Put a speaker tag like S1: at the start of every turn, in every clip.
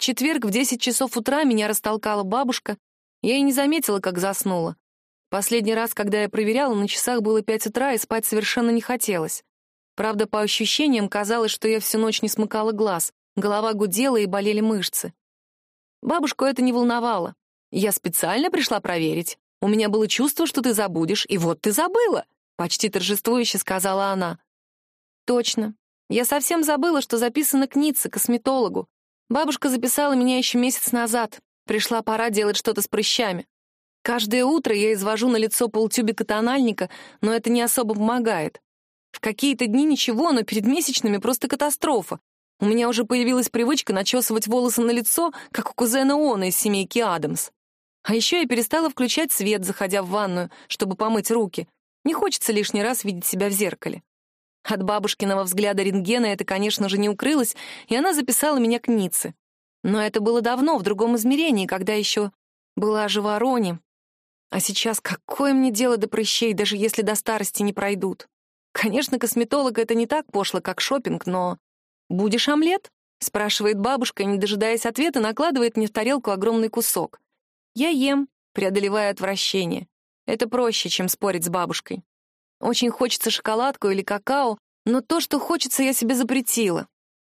S1: четверг в 10 часов утра меня растолкала бабушка. Я и не заметила, как заснула. Последний раз, когда я проверяла, на часах было 5 утра, и спать совершенно не хотелось. Правда, по ощущениям казалось, что я всю ночь не смыкала глаз, голова гудела и болели мышцы. Бабушку это не волновало. Я специально пришла проверить. У меня было чувство, что ты забудешь, и вот ты забыла, почти торжествующе сказала она. Точно. Я совсем забыла, что записана к Ницце, косметологу. Бабушка записала меня еще месяц назад. Пришла пора делать что-то с прыщами. Каждое утро я извожу на лицо полтюбика тональника, но это не особо помогает. В какие-то дни ничего, но перед месячными просто катастрофа. У меня уже появилась привычка начесывать волосы на лицо, как у кузена Она из семейки Адамс. А еще я перестала включать свет, заходя в ванную, чтобы помыть руки. Не хочется лишний раз видеть себя в зеркале. От бабушкиного взгляда рентгена это, конечно же, не укрылось, и она записала меня к Ницце. Но это было давно, в другом измерении, когда еще была жива Рони. А сейчас какое мне дело до прыщей, даже если до старости не пройдут? Конечно, косметолог — это не так пошло, как шопинг, но... «Будешь омлет?» — спрашивает бабушка, не дожидаясь ответа, накладывает мне в тарелку огромный кусок. Я ем, преодолевая отвращение. Это проще, чем спорить с бабушкой. Очень хочется шоколадку или какао, но то, что хочется, я себе запретила.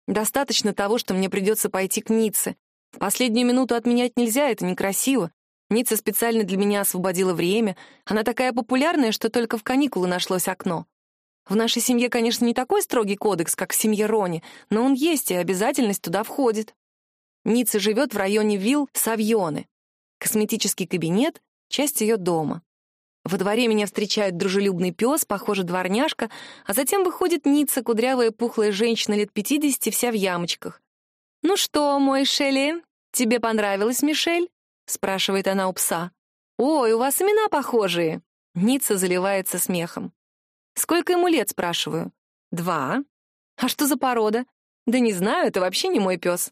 S1: Достаточно того, что мне придется пойти к Ницце. Последнюю минуту отменять нельзя, это некрасиво. Ницца специально для меня освободила время. Она такая популярная, что только в каникулы нашлось окно. В нашей семье, конечно, не такой строгий кодекс, как в семье Рони, но он есть, и обязательность туда входит. Ницца живет в районе вилл Савьоны. Косметический кабинет — часть ее дома. Во дворе меня встречает дружелюбный пес, похоже, дворняжка, а затем выходит Ницца, кудрявая пухлая женщина лет пятидесяти, вся в ямочках. «Ну что, мой Шелли, тебе понравилось, Мишель?» — спрашивает она у пса. «Ой, у вас имена похожие!» Ницца заливается смехом. «Сколько ему лет?» — спрашиваю. «Два». «А что за порода?» «Да не знаю, это вообще не мой пес».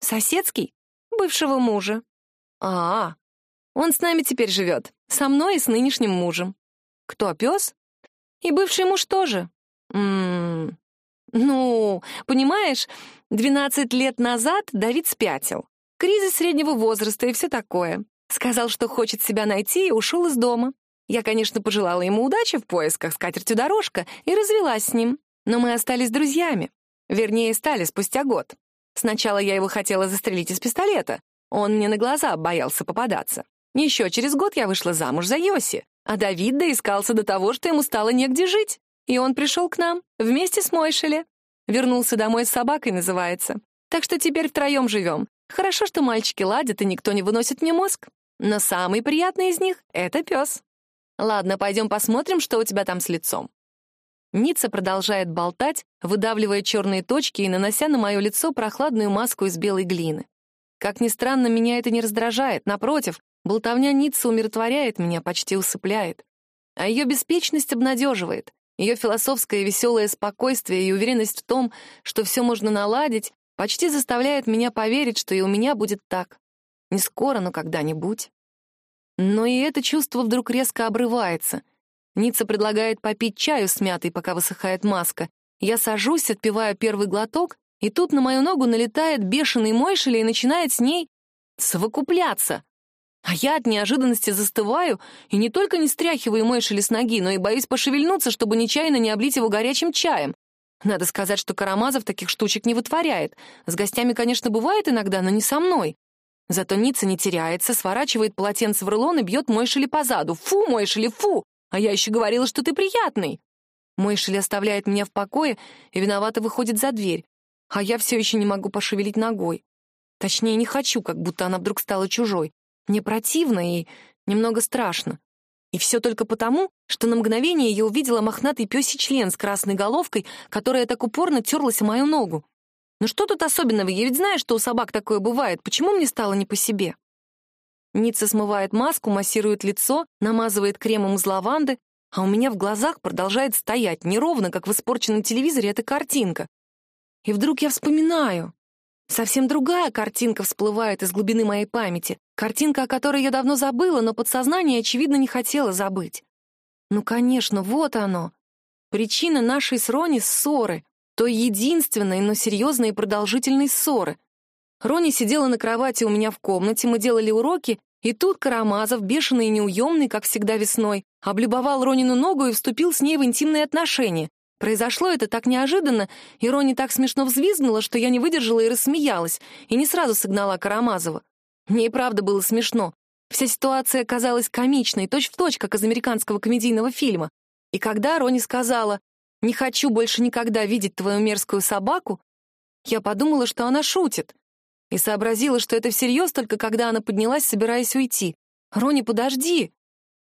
S1: «Соседский?» «Бывшего мужа». «А, -а он с нами теперь живет. Со мной и с нынешним мужем. Кто, пес? И бывший муж тоже. М -м ну, понимаешь, 12 лет назад Давид спятил. Кризис среднего возраста и все такое. Сказал, что хочет себя найти и ушел из дома. Я, конечно, пожелала ему удачи в поисках скатертью дорожка и развелась с ним. Но мы остались друзьями. Вернее, стали спустя год. Сначала я его хотела застрелить из пистолета. Он мне на глаза боялся попадаться. Еще через год я вышла замуж за Йоси, а Давид доискался до того, что ему стало негде жить. И он пришел к нам вместе с Мойшеле. Вернулся домой с собакой, называется. Так что теперь втроем живем. Хорошо, что мальчики ладят, и никто не выносит мне мозг. Но самый приятный из них — это пес. Ладно, пойдем посмотрим, что у тебя там с лицом. Ницца продолжает болтать, выдавливая черные точки и нанося на мое лицо прохладную маску из белой глины. Как ни странно, меня это не раздражает. Напротив, Болтовня Ниццы умиротворяет меня, почти усыпляет. А ее беспечность обнадеживает. Ее философское веселое спокойствие и уверенность в том, что все можно наладить, почти заставляет меня поверить, что и у меня будет так. Не скоро, но когда-нибудь. Но и это чувство вдруг резко обрывается. Ницца предлагает попить чаю с мятой, пока высыхает маска. Я сажусь, отпиваю первый глоток, и тут на мою ногу налетает бешеный мойшель и начинает с ней совокупляться. А я от неожиданности застываю и не только не стряхиваю Мойшеля с ноги, но и боюсь пошевельнуться, чтобы нечаянно не облить его горячим чаем. Надо сказать, что Карамазов таких штучек не вытворяет. С гостями, конечно, бывает иногда, но не со мной. Зато Ницца не теряется, сворачивает полотенце в рулон и бьет Мойшели по заду. «Фу, Мойшели, фу! А я еще говорила, что ты приятный!» Мойшели оставляет меня в покое и виновато выходит за дверь. А я все еще не могу пошевелить ногой. Точнее, не хочу, как будто она вдруг стала чужой. Мне противно и немного страшно. И все только потому, что на мгновение я увидела мохнатый пёсий член с красной головкой, которая так упорно терлась мою ногу. Ну что тут особенного? Я ведь знаю, что у собак такое бывает. Почему мне стало не по себе? Ницца смывает маску, массирует лицо, намазывает кремом из лаванды, а у меня в глазах продолжает стоять неровно, как в испорченном телевизоре, эта картинка. И вдруг я вспоминаю. Совсем другая картинка всплывает из глубины моей памяти. Картинка, о которой я давно забыла, но подсознание, очевидно, не хотело забыть. Ну, конечно, вот оно. Причина нашей с Рони ссоры. Той единственной, но серьезной и продолжительной ссоры. Рони сидела на кровати у меня в комнате, мы делали уроки, и тут Карамазов, бешеный и неуемный, как всегда весной, облюбовал Ронину ногу и вступил с ней в интимные отношения. Произошло это так неожиданно, и Рони так смешно взвизгнула, что я не выдержала и рассмеялась, и не сразу согнала Карамазова. Мне и правда было смешно. Вся ситуация казалась комичной, точь-в-точь, точь, как из американского комедийного фильма. И когда Рони сказала «Не хочу больше никогда видеть твою мерзкую собаку», я подумала, что она шутит и сообразила, что это всерьез только когда она поднялась, собираясь уйти. «Рони, подожди!»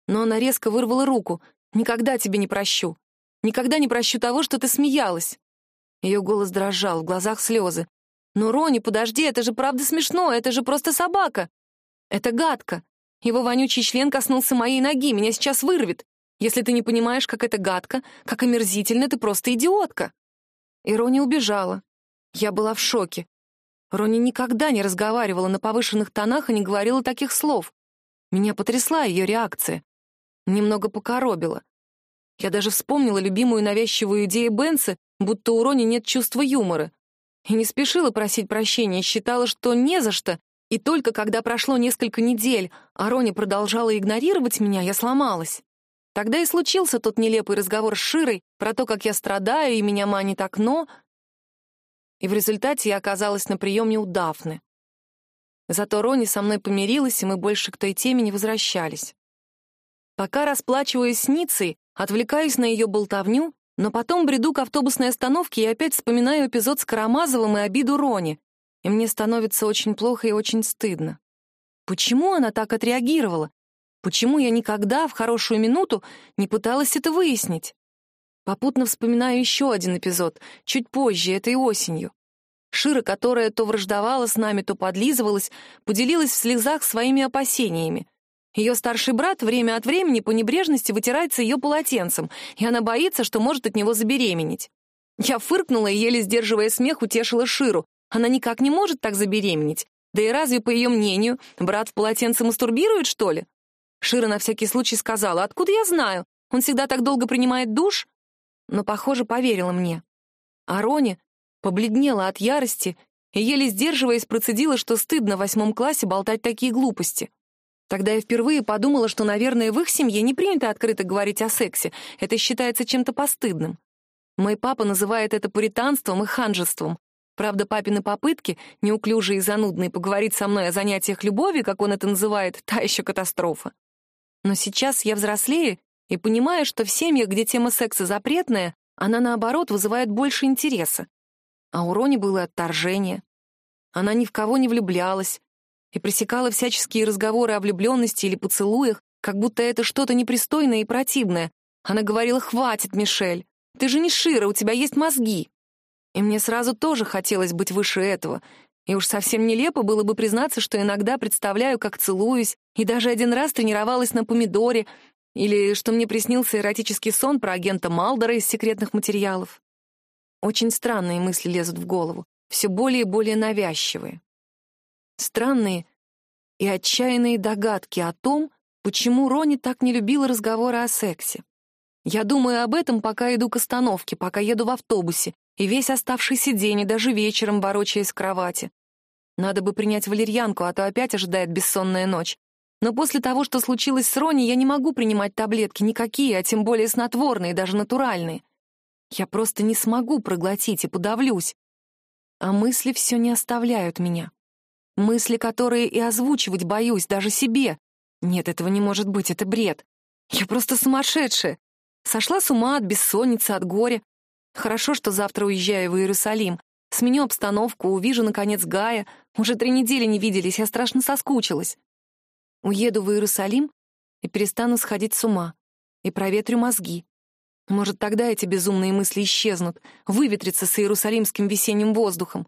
S1: Но она резко вырвала руку. «Никогда тебе не прощу. Никогда не прощу того, что ты смеялась». Ее голос дрожал, в глазах слезы. «Но, Рони, подожди, это же правда смешно, это же просто собака!» «Это гадко. Его вонючий член коснулся моей ноги, меня сейчас вырвет. Если ты не понимаешь, как это гадко, как омерзительно, ты просто идиотка». И Рони убежала. Я была в шоке. Рони никогда не разговаривала на повышенных тонах и не говорила таких слов. Меня потрясла ее реакция. Немного покоробила. Я даже вспомнила любимую навязчивую идею Бенса, будто у Рони нет чувства юмора. И не спешила просить прощения, считала, что не за что. И только когда прошло несколько недель, а Рони продолжала игнорировать меня, я сломалась. Тогда и случился тот нелепый разговор с Широй про то, как я страдаю и меня манит окно, и в результате я оказалась на приеме у Дафны. Зато Рони со мной помирилась, и мы больше к той теме не возвращались. Пока расплачиваюсь с Ницей, отвлекаюсь на ее болтовню, но потом бреду к автобусной остановке и опять вспоминаю эпизод с Карамазовым и обиду Рони, и мне становится очень плохо и очень стыдно. Почему она так отреагировала? Почему я никогда в хорошую минуту не пыталась это выяснить? Попутно вспоминаю еще один эпизод, чуть позже, этой осенью. Шира, которая то враждовала с нами, то подлизывалась, поделилась в слезах своими опасениями. Ее старший брат время от времени по небрежности вытирается ее полотенцем, и она боится, что может от него забеременеть. Я фыркнула и, еле сдерживая смех, утешила Ширу. Она никак не может так забеременеть. Да и разве, по ее мнению, брат в полотенце мастурбирует, что ли? Шира на всякий случай сказала, «Откуда я знаю? Он всегда так долго принимает душ?» но, похоже, поверила мне. А Рони побледнела от ярости и, еле сдерживаясь, процедила, что стыдно в восьмом классе болтать такие глупости. Тогда я впервые подумала, что, наверное, в их семье не принято открыто говорить о сексе, это считается чем-то постыдным. Мой папа называет это пуританством и ханжеством. Правда, папины попытки, неуклюжие и занудные, поговорить со мной о занятиях любовью, как он это называет, та еще катастрофа. Но сейчас я взрослею и понимая, что в семьях, где тема секса запретная, она, наоборот, вызывает больше интереса. А у Рони было отторжение. Она ни в кого не влюблялась и пресекала всяческие разговоры о влюбленности или поцелуях, как будто это что-то непристойное и противное. Она говорила «Хватит, Мишель, ты же не Шира, у тебя есть мозги». И мне сразу тоже хотелось быть выше этого. И уж совсем нелепо было бы признаться, что иногда представляю, как целуюсь, и даже один раз тренировалась на помидоре, или что мне приснился эротический сон про агента Малдора из секретных материалов. Очень странные мысли лезут в голову, все более и более навязчивые. Странные и отчаянные догадки о том, почему Рони так не любила разговоры о сексе. Я думаю об этом, пока иду к остановке, пока еду в автобусе, и весь оставшийся день, и даже вечером, ворочаясь в кровати. Надо бы принять валерьянку, а то опять ожидает бессонная ночь. Но после того, что случилось с Рони, я не могу принимать таблетки, никакие, а тем более снотворные, даже натуральные. Я просто не смогу проглотить и подавлюсь. А мысли все не оставляют меня. Мысли, которые и озвучивать боюсь, даже себе. Нет, этого не может быть, это бред. Я просто сумасшедшая. Сошла с ума от бессонницы, от горя. Хорошо, что завтра уезжаю в Иерусалим. Сменю обстановку, увижу, наконец, Гая. Уже три недели не виделись, я страшно соскучилась. Уеду в Иерусалим и перестану сходить с ума, и проветрю мозги. Может, тогда эти безумные мысли исчезнут, выветрятся с иерусалимским весенним воздухом.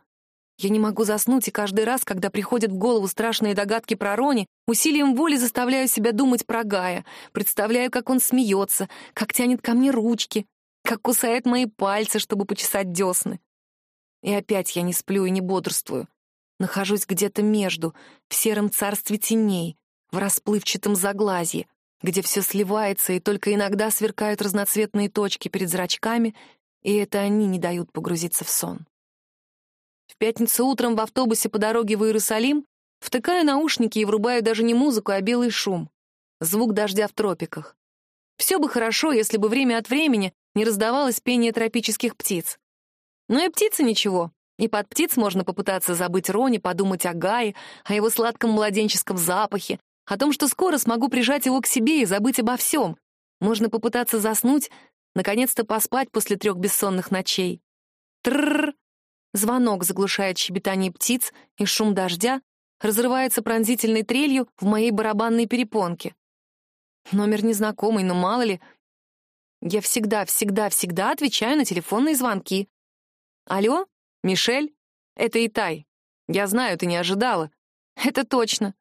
S1: Я не могу заснуть, и каждый раз, когда приходят в голову страшные догадки про Рони, усилием воли заставляю себя думать про Гая, представляю, как он смеется, как тянет ко мне ручки, как кусает мои пальцы, чтобы почесать десны. И опять я не сплю и не бодрствую. Нахожусь где-то между, в сером царстве теней, в расплывчатом заглазье, где все сливается и только иногда сверкают разноцветные точки перед зрачками, и это они не дают погрузиться в сон. В пятницу утром в автобусе по дороге в Иерусалим втыкаю наушники и врубаю даже не музыку, а белый шум. Звук дождя в тропиках. Все бы хорошо, если бы время от времени не раздавалось пение тропических птиц. Но и птицы ничего. И под птиц можно попытаться забыть Рони, подумать о Гае, о его сладком младенческом запахе, о том, что скоро смогу прижать его к себе и забыть обо всем. Можно попытаться заснуть, наконец-то поспать после трех бессонных ночей. Трррр. Звонок заглушает щебетание птиц, и шум дождя разрывается пронзительной трелью в моей барабанной перепонке. Номер незнакомый, но мало ли. Я всегда, всегда, всегда отвечаю на телефонные звонки. Алло, Мишель? Это Итай. Я знаю, ты не ожидала. Это точно.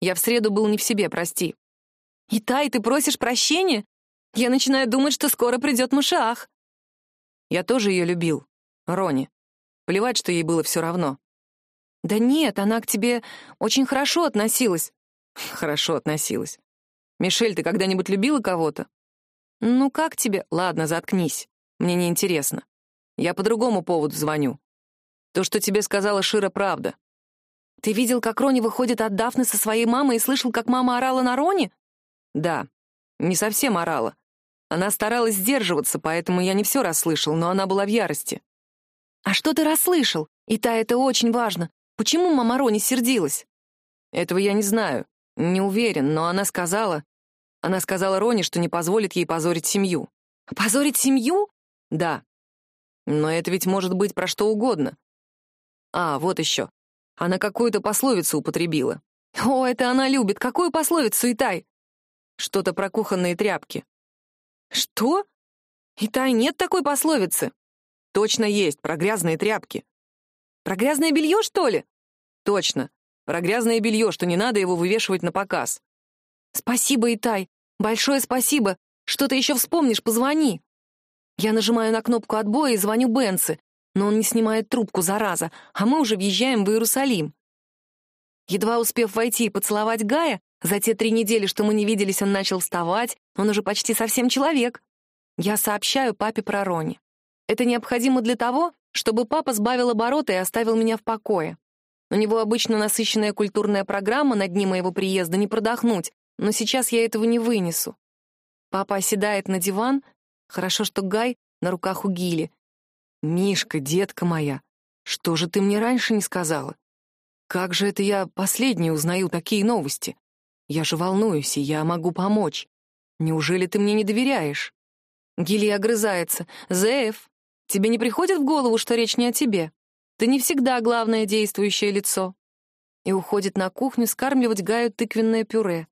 S1: Я в среду был не в себе, прости. Итай, ты просишь прощения? Я начинаю думать, что скоро придет Мушах. Я тоже ее любил. Рони. Плевать, что ей было все равно. Да нет, она к тебе очень хорошо относилась. Хорошо относилась. Мишель, ты когда-нибудь любила кого-то? Ну как тебе? Ладно, заткнись. Мне не интересно. Я по другому поводу звоню. То, что тебе сказала Шира, правда. Ты видел, как Рони выходит от Дафны со своей мамой и слышал, как мама орала на Рони? Да, не совсем орала. Она старалась сдерживаться, поэтому я не все расслышал, но она была в ярости. А что ты расслышал? И та это очень важно. Почему мама Рони сердилась? Этого я не знаю. Не уверен, но она сказала... Она сказала Рони, что не позволит ей позорить семью. Позорить семью? Да. Но это ведь может быть про что угодно. А, вот еще. Она какую-то пословицу употребила. О, это она любит. Какую пословицу, Итай? Что-то про кухонные тряпки. Что? Итай, нет такой пословицы. Точно есть, про грязные тряпки. Про грязное белье, что ли? Точно. Про грязное белье, что не надо его вывешивать на показ. Спасибо, Итай. Большое спасибо. Что ты еще вспомнишь, позвони. Я нажимаю на кнопку отбоя и звоню Бенси, но он не снимает трубку, зараза, а мы уже въезжаем в Иерусалим. Едва успев войти и поцеловать Гая, за те три недели, что мы не виделись, он начал вставать, он уже почти совсем человек. Я сообщаю папе про Рони. Это необходимо для того, чтобы папа сбавил обороты и оставил меня в покое. У него обычно насыщенная культурная программа на дни моего приезда, не продохнуть, но сейчас я этого не вынесу. Папа оседает на диван, хорошо, что Гай на руках у Гили. «Мишка, детка моя, что же ты мне раньше не сказала? Как же это я последний узнаю такие новости? Я же волнуюсь, и я могу помочь. Неужели ты мне не доверяешь?» Гили огрызается. «Зеев, тебе не приходит в голову, что речь не о тебе?» Ты не всегда главное действующее лицо. И уходит на кухню скармливать Гаю тыквенное пюре.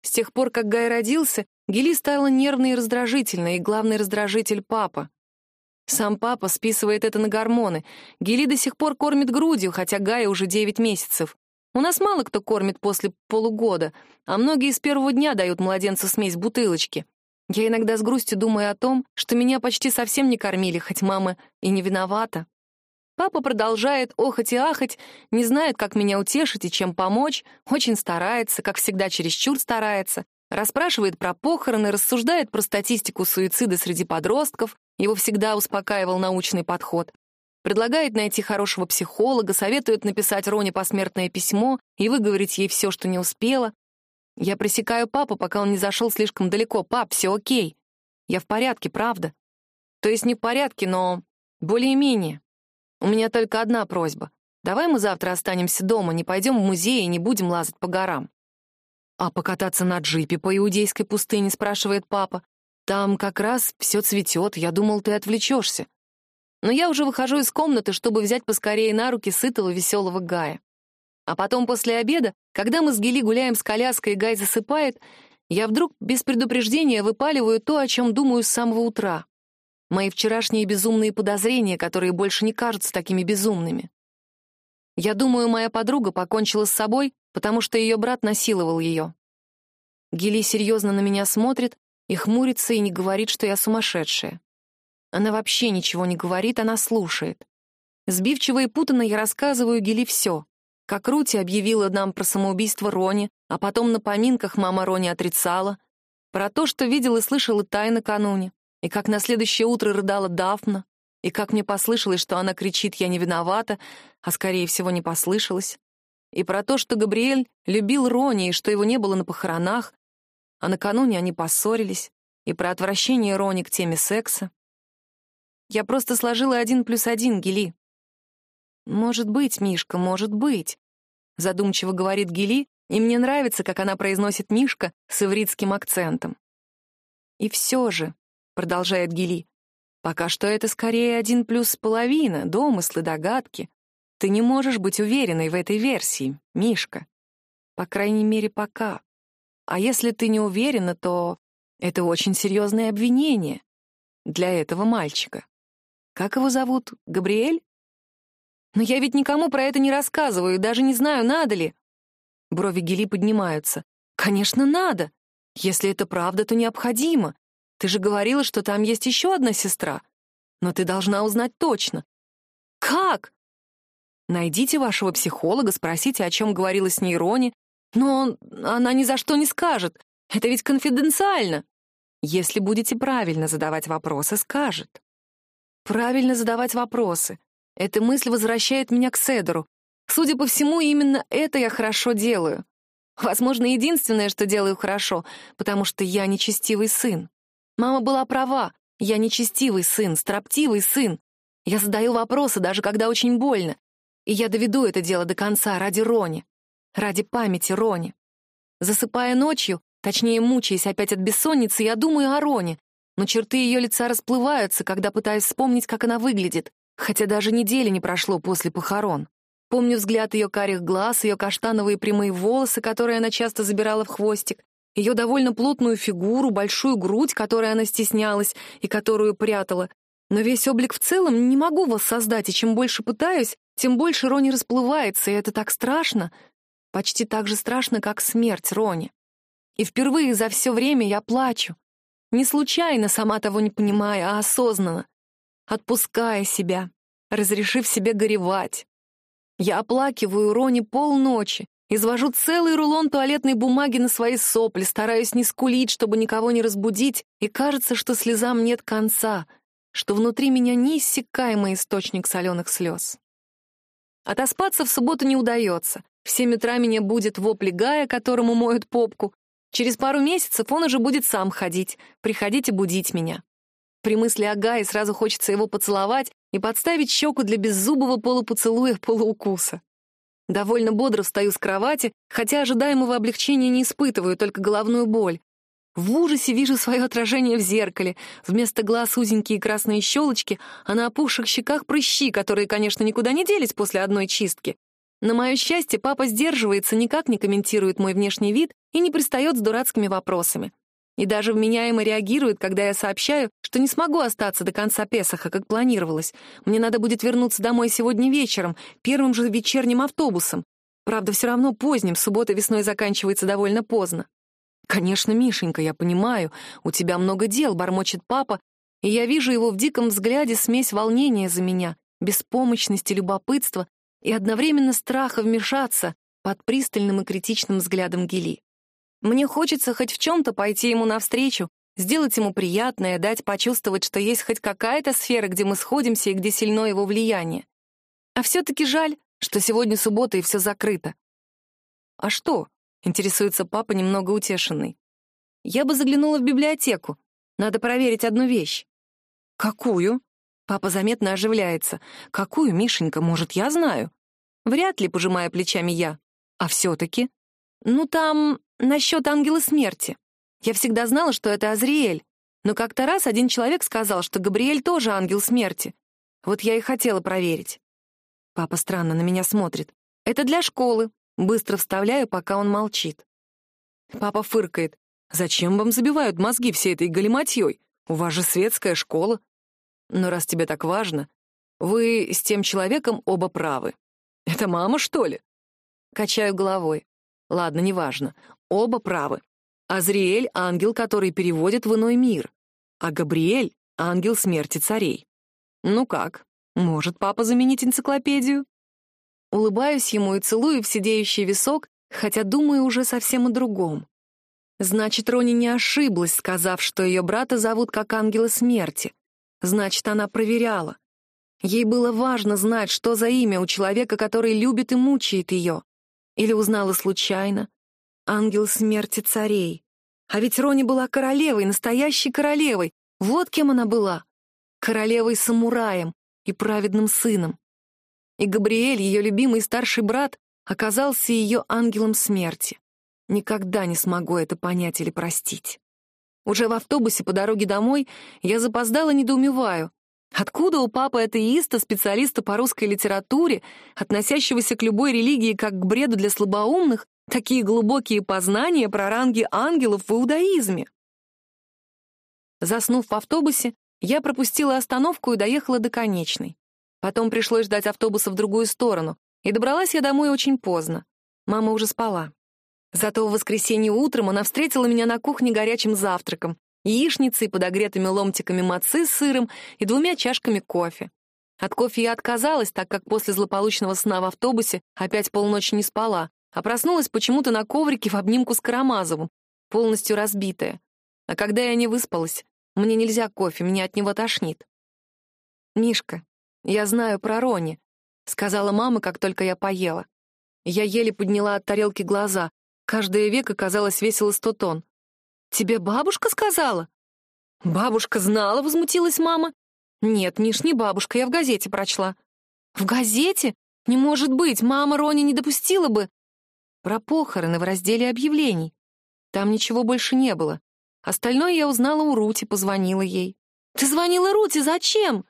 S1: С тех пор, как Гай родился, Гели стала нервной и раздражительной, и главный раздражитель — папа. Сам папа списывает это на гормоны. Гели до сих пор кормит грудью, хотя Гая уже 9 месяцев. У нас мало кто кормит после полугода, а многие с первого дня дают младенцу смесь бутылочки. Я иногда с грустью думаю о том, что меня почти совсем не кормили, хоть мама и не виновата. Папа продолжает охать и ахать, не знает, как меня утешить и чем помочь, очень старается, как всегда чересчур старается, расспрашивает про похороны, рассуждает про статистику суицида среди подростков, его всегда успокаивал научный подход. Предлагает найти хорошего психолога, советует написать Роне посмертное письмо и выговорить ей все, что не успела. Я пресекаю папу, пока он не зашел слишком далеко. «Пап, все окей. Я в порядке, правда?» То есть не в порядке, но более-менее. У меня только одна просьба. Давай мы завтра останемся дома, не пойдем в музей и не будем лазать по горам. А покататься на джипе по иудейской пустыне, спрашивает папа. Там как раз все цветет, я думал, ты отвлечешься. Но я уже выхожу из комнаты, чтобы взять поскорее на руки сытого веселого Гая. А потом после обеда, когда мы с Гели гуляем с коляской и Гай засыпает, я вдруг без предупреждения выпаливаю то, о чем думаю с самого утра мои вчерашние безумные подозрения, которые больше не кажутся такими безумными. Я думаю, моя подруга покончила с собой, потому что ее брат насиловал ее. Гели серьезно на меня смотрит и хмурится и не говорит, что я сумасшедшая. Она вообще ничего не говорит, она слушает. Сбивчиво и путанно я рассказываю Гели все. Как Рути объявила нам про самоубийство Рони, а потом на поминках мама Рони отрицала, про то, что видел и слышал и Тай накануне, и как на следующее утро рыдала Дафна, И как мне послышалось, что она кричит «я не виновата», а скорее всего не послышалось. И про то, что Габриэль любил Рони и что его не было на похоронах, а накануне они поссорились, и про отвращение Рони к теме секса. Я просто сложила один плюс один, Гели. «Может быть, Мишка, может быть», — задумчиво говорит Гели, и мне нравится, как она произносит «Мишка» с ивритским акцентом. «И все же», — продолжает Гели, «пока что это скорее один плюс половина, домыслы, догадки. Ты не можешь быть уверенной в этой версии, Мишка. По крайней мере, пока. А если ты не уверена, то это очень серьезное обвинение для этого мальчика. Как его зовут? Габриэль? Но я ведь никому про это не рассказываю, даже не знаю, надо ли. Брови Гели поднимаются. Конечно, надо. Если это правда, то необходимо. Ты же говорила, что там есть еще одна сестра. Но ты должна узнать точно. Как? Найдите вашего психолога, спросите, о чем говорила с ней Рони. Но она ни за что не скажет. Это ведь конфиденциально. Если будете правильно задавать вопросы, скажет. Правильно задавать вопросы. Эта мысль возвращает меня к Седору. Судя по всему, именно это я хорошо делаю. Возможно, единственное, что делаю хорошо, потому что я нечестивый сын. Мама была права. Я нечестивый сын, строптивый сын. Я задаю вопросы, даже когда очень больно. И я доведу это дело до конца ради Рони. Ради памяти Рони. Засыпая ночью, точнее, мучаясь опять от бессонницы, я думаю о Роне, но черты ее лица расплываются, когда пытаюсь вспомнить, как она выглядит, хотя даже недели не прошло после похорон. Помню взгляд ее карих глаз, ее каштановые прямые волосы, которые она часто забирала в хвостик, ее довольно плотную фигуру, большую грудь, которой она стеснялась и которую прятала. Но весь облик в целом не могу воссоздать, и чем больше пытаюсь, тем больше Рони расплывается, и это так страшно. Почти так же страшно, как смерть Рони. И впервые за все время я плачу, не случайно, сама того не понимая, а осознанно. Отпуская себя, разрешив себе горевать. Я оплакиваю Рони полночи, извожу целый рулон туалетной бумаги на свои сопли, стараюсь не скулить, чтобы никого не разбудить, и кажется, что слезам нет конца, что внутри меня неиссякаемый источник соленых слез. Отоспаться в субботу не удается. В семь утра меня будет вопли Гая, которому моют попку, Через пару месяцев он уже будет сам ходить, приходить и будить меня. При мысли о Гае сразу хочется его поцеловать и подставить щеку для беззубого полупоцелуя полуукуса. Довольно бодро встаю с кровати, хотя ожидаемого облегчения не испытываю, только головную боль. В ужасе вижу свое отражение в зеркале. Вместо глаз узенькие красные щелочки, а на опухших щеках прыщи, которые, конечно, никуда не делись после одной чистки. На мое счастье, папа сдерживается, никак не комментирует мой внешний вид и не пристает с дурацкими вопросами. И даже вменяемо реагирует, когда я сообщаю, что не смогу остаться до конца Песоха, как планировалось. Мне надо будет вернуться домой сегодня вечером, первым же вечерним автобусом. Правда, все равно поздним, суббота весной заканчивается довольно поздно. «Конечно, Мишенька, я понимаю, у тебя много дел», — бормочет папа, и я вижу его в диком взгляде смесь волнения за меня, беспомощности, любопытства и одновременно страха вмешаться под пристальным и критичным взглядом Гели. Мне хочется хоть в чем-то пойти ему навстречу, сделать ему приятное, дать почувствовать, что есть хоть какая-то сфера, где мы сходимся и где сильно его влияние. А все-таки жаль, что сегодня суббота и все закрыто. «А что?» — интересуется папа, немного утешенный. «Я бы заглянула в библиотеку. Надо проверить одну вещь». «Какую?» Папа заметно оживляется. «Какую, Мишенька, может, я знаю?» «Вряд ли», — пожимая плечами я. «А все-таки?» «Ну, там насчет ангела смерти. Я всегда знала, что это Азриэль. Но как-то раз один человек сказал, что Габриэль тоже ангел смерти. Вот я и хотела проверить». Папа странно на меня смотрит. «Это для школы». Быстро вставляю, пока он молчит. Папа фыркает. «Зачем вам забивают мозги всей этой галиматьей? У вас же светская школа. Но раз тебе так важно, вы с тем человеком оба правы. Это мама, что ли? Качаю головой. Ладно, неважно. Оба правы. Азриэль — ангел, который переводит в иной мир, а Габриэль — ангел смерти царей. Ну как, может папа заменить энциклопедию? Улыбаюсь ему и целую в сидеющий висок, хотя думаю уже совсем о другом. Значит, Рони не ошиблась, сказав, что ее брата зовут как ангела смерти. Значит, она проверяла. Ей было важно знать, что за имя у человека, который любит и мучает ее. Или узнала случайно. Ангел смерти царей. А ведь Рони была королевой, настоящей королевой. Вот кем она была. Королевой-самураем и праведным сыном. И Габриэль, ее любимый старший брат, оказался ее ангелом смерти. Никогда не смогу это понять или простить. Уже в автобусе по дороге домой я запоздала недоумеваю. Откуда у папы атеиста, специалиста по русской литературе, относящегося к любой религии как к бреду для слабоумных, такие глубокие познания про ранги ангелов в иудаизме? Заснув в автобусе, я пропустила остановку и доехала до конечной. Потом пришлось ждать автобуса в другую сторону, и добралась я домой очень поздно. Мама уже спала. Зато в воскресенье утром она встретила меня на кухне горячим завтраком, яичницей, подогретыми ломтиками мацы с сыром и двумя чашками кофе. От кофе я отказалась, так как после злополучного сна в автобусе опять полночи не спала, а проснулась почему-то на коврике в обнимку с Карамазовым, полностью разбитая. А когда я не выспалась, мне нельзя кофе, меня от него тошнит. «Мишка, я знаю про Рони», — сказала мама, как только я поела. Я еле подняла от тарелки глаза. Каждое веко, казалось, весило сто тонн. «Тебе бабушка сказала?» «Бабушка знала», — возмутилась мама. «Нет, Миш, не бабушка, я в газете прочла». «В газете? Не может быть, мама Рони не допустила бы...» Про похороны в разделе объявлений. Там ничего больше не было. Остальное я узнала у Рути, позвонила ей. «Ты звонила Рути, зачем?»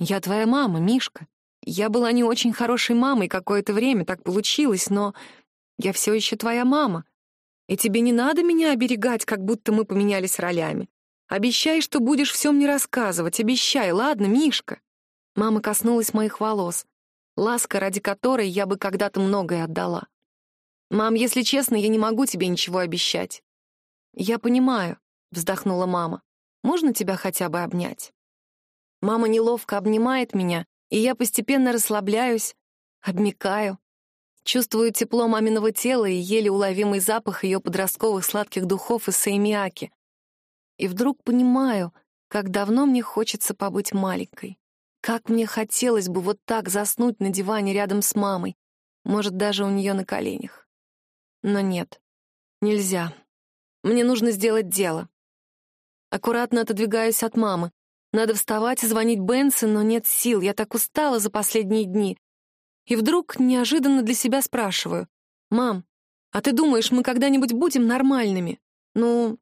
S1: «Я твоя мама, Мишка. Я была не очень хорошей мамой какое-то время, так получилось, но я все еще твоя мама. И тебе не надо меня оберегать, как будто мы поменялись ролями. Обещай, что будешь все мне рассказывать. Обещай, ладно, Мишка?» Мама коснулась моих волос. Ласка, ради которой я бы когда-то многое отдала. «Мам, если честно, я не могу тебе ничего обещать». «Я понимаю», — вздохнула мама. «Можно тебя хотя бы обнять?» Мама неловко обнимает меня, и я постепенно расслабляюсь, обмикаю. Чувствую тепло маминого тела и еле уловимый запах ее подростковых сладких духов из сеймиаки. И вдруг понимаю, как давно мне хочется побыть маленькой. Как мне хотелось бы вот так заснуть на диване рядом с мамой, может, даже у нее на коленях. Но нет, нельзя. Мне нужно сделать дело. Аккуратно отодвигаюсь от мамы. Надо вставать и звонить Бенсон, но нет сил, я так устала за последние дни. И вдруг неожиданно для себя спрашиваю. «Мам, а ты думаешь, мы когда-нибудь будем нормальными? Ну,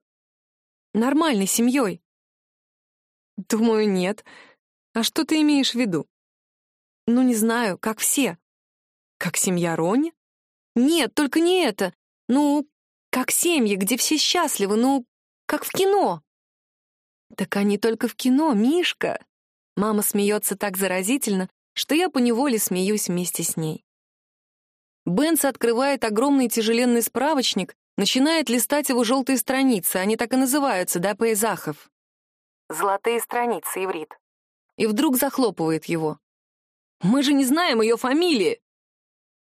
S1: нормальной семьей?» «Думаю, нет. А что ты имеешь в виду?» «Ну, не знаю, как все». «Как семья Рони?» «Нет, только не это. Ну, как семьи, где все счастливы, ну, как в кино». «Так они только в кино, Мишка!» Мама смеется так заразительно, что я поневоле смеюсь вместе с ней. Бенс открывает огромный тяжеленный справочник, начинает листать его желтые страницы, они так и называются, да, пейзахов. «Золотые страницы, иврит». И вдруг захлопывает его. «Мы же не знаем ее фамилии!»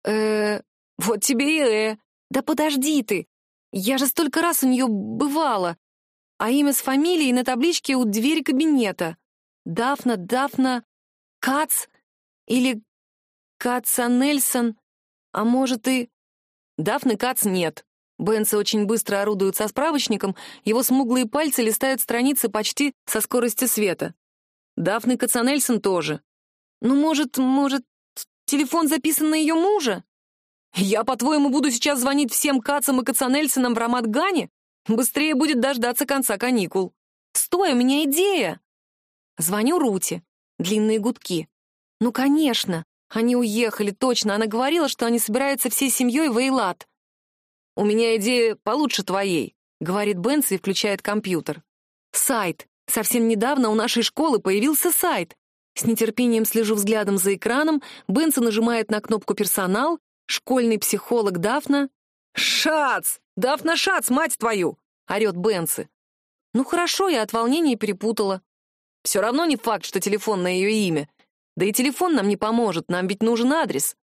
S1: э вот тебе и э. Да подожди ты! Я же столько раз у нее бывала. А имя с фамилией на табличке у двери кабинета. Дафна, Дафна, Кац. Или Каца Нельсон, а может и... Дафны Кац нет. Бенса очень быстро орудует со справочником, его смуглые пальцы листают страницы почти со скоростью света. Дафны Кацанельсон тоже. Ну, может, может, телефон записан на ее мужа? Я, по-твоему, буду сейчас звонить всем Кацам и Кацанельсонам в Рамадгане? Быстрее будет дождаться конца каникул. Стой, у меня идея! Звоню Рути. Длинные гудки. «Ну, конечно! Они уехали, точно! Она говорила, что они собираются всей семьей в Эйлат!» «У меня идея получше твоей», — говорит Бенс и включает компьютер. «Сайт! Совсем недавно у нашей школы появился сайт!» С нетерпением слежу взглядом за экраном, Бенса нажимает на кнопку «Персонал», школьный психолог Дафна... «Шац! Дафна Шац, мать твою!» — орет Бенсы. «Ну хорошо, я от волнения перепутала. Все равно не факт, что телефон на ее имя. Да и телефон нам не поможет, нам ведь нужен адрес.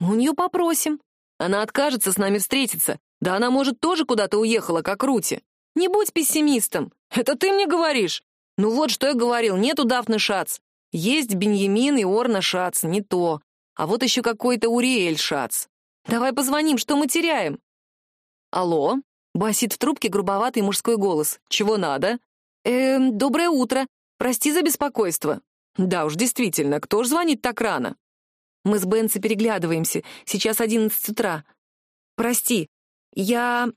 S1: Мы у нее попросим. Она откажется с нами встретиться. Да она, может, тоже куда-то уехала, как Рути. Не будь пессимистом. Это ты мне говоришь? Ну вот, что я говорил, нету Дафны Шац. Есть Беньямин и Орна Шац, не то. А вот еще какой-то Уриэль Шац. Давай позвоним, что мы теряем?» «Алло?» — басит в трубке грубоватый мужской голос. «Чего надо?» «Эм, доброе утро. Прости за беспокойство». «Да уж, действительно, кто ж звонит так рано?» Мы с Бенси переглядываемся. Сейчас одиннадцать утра. «Прости, я...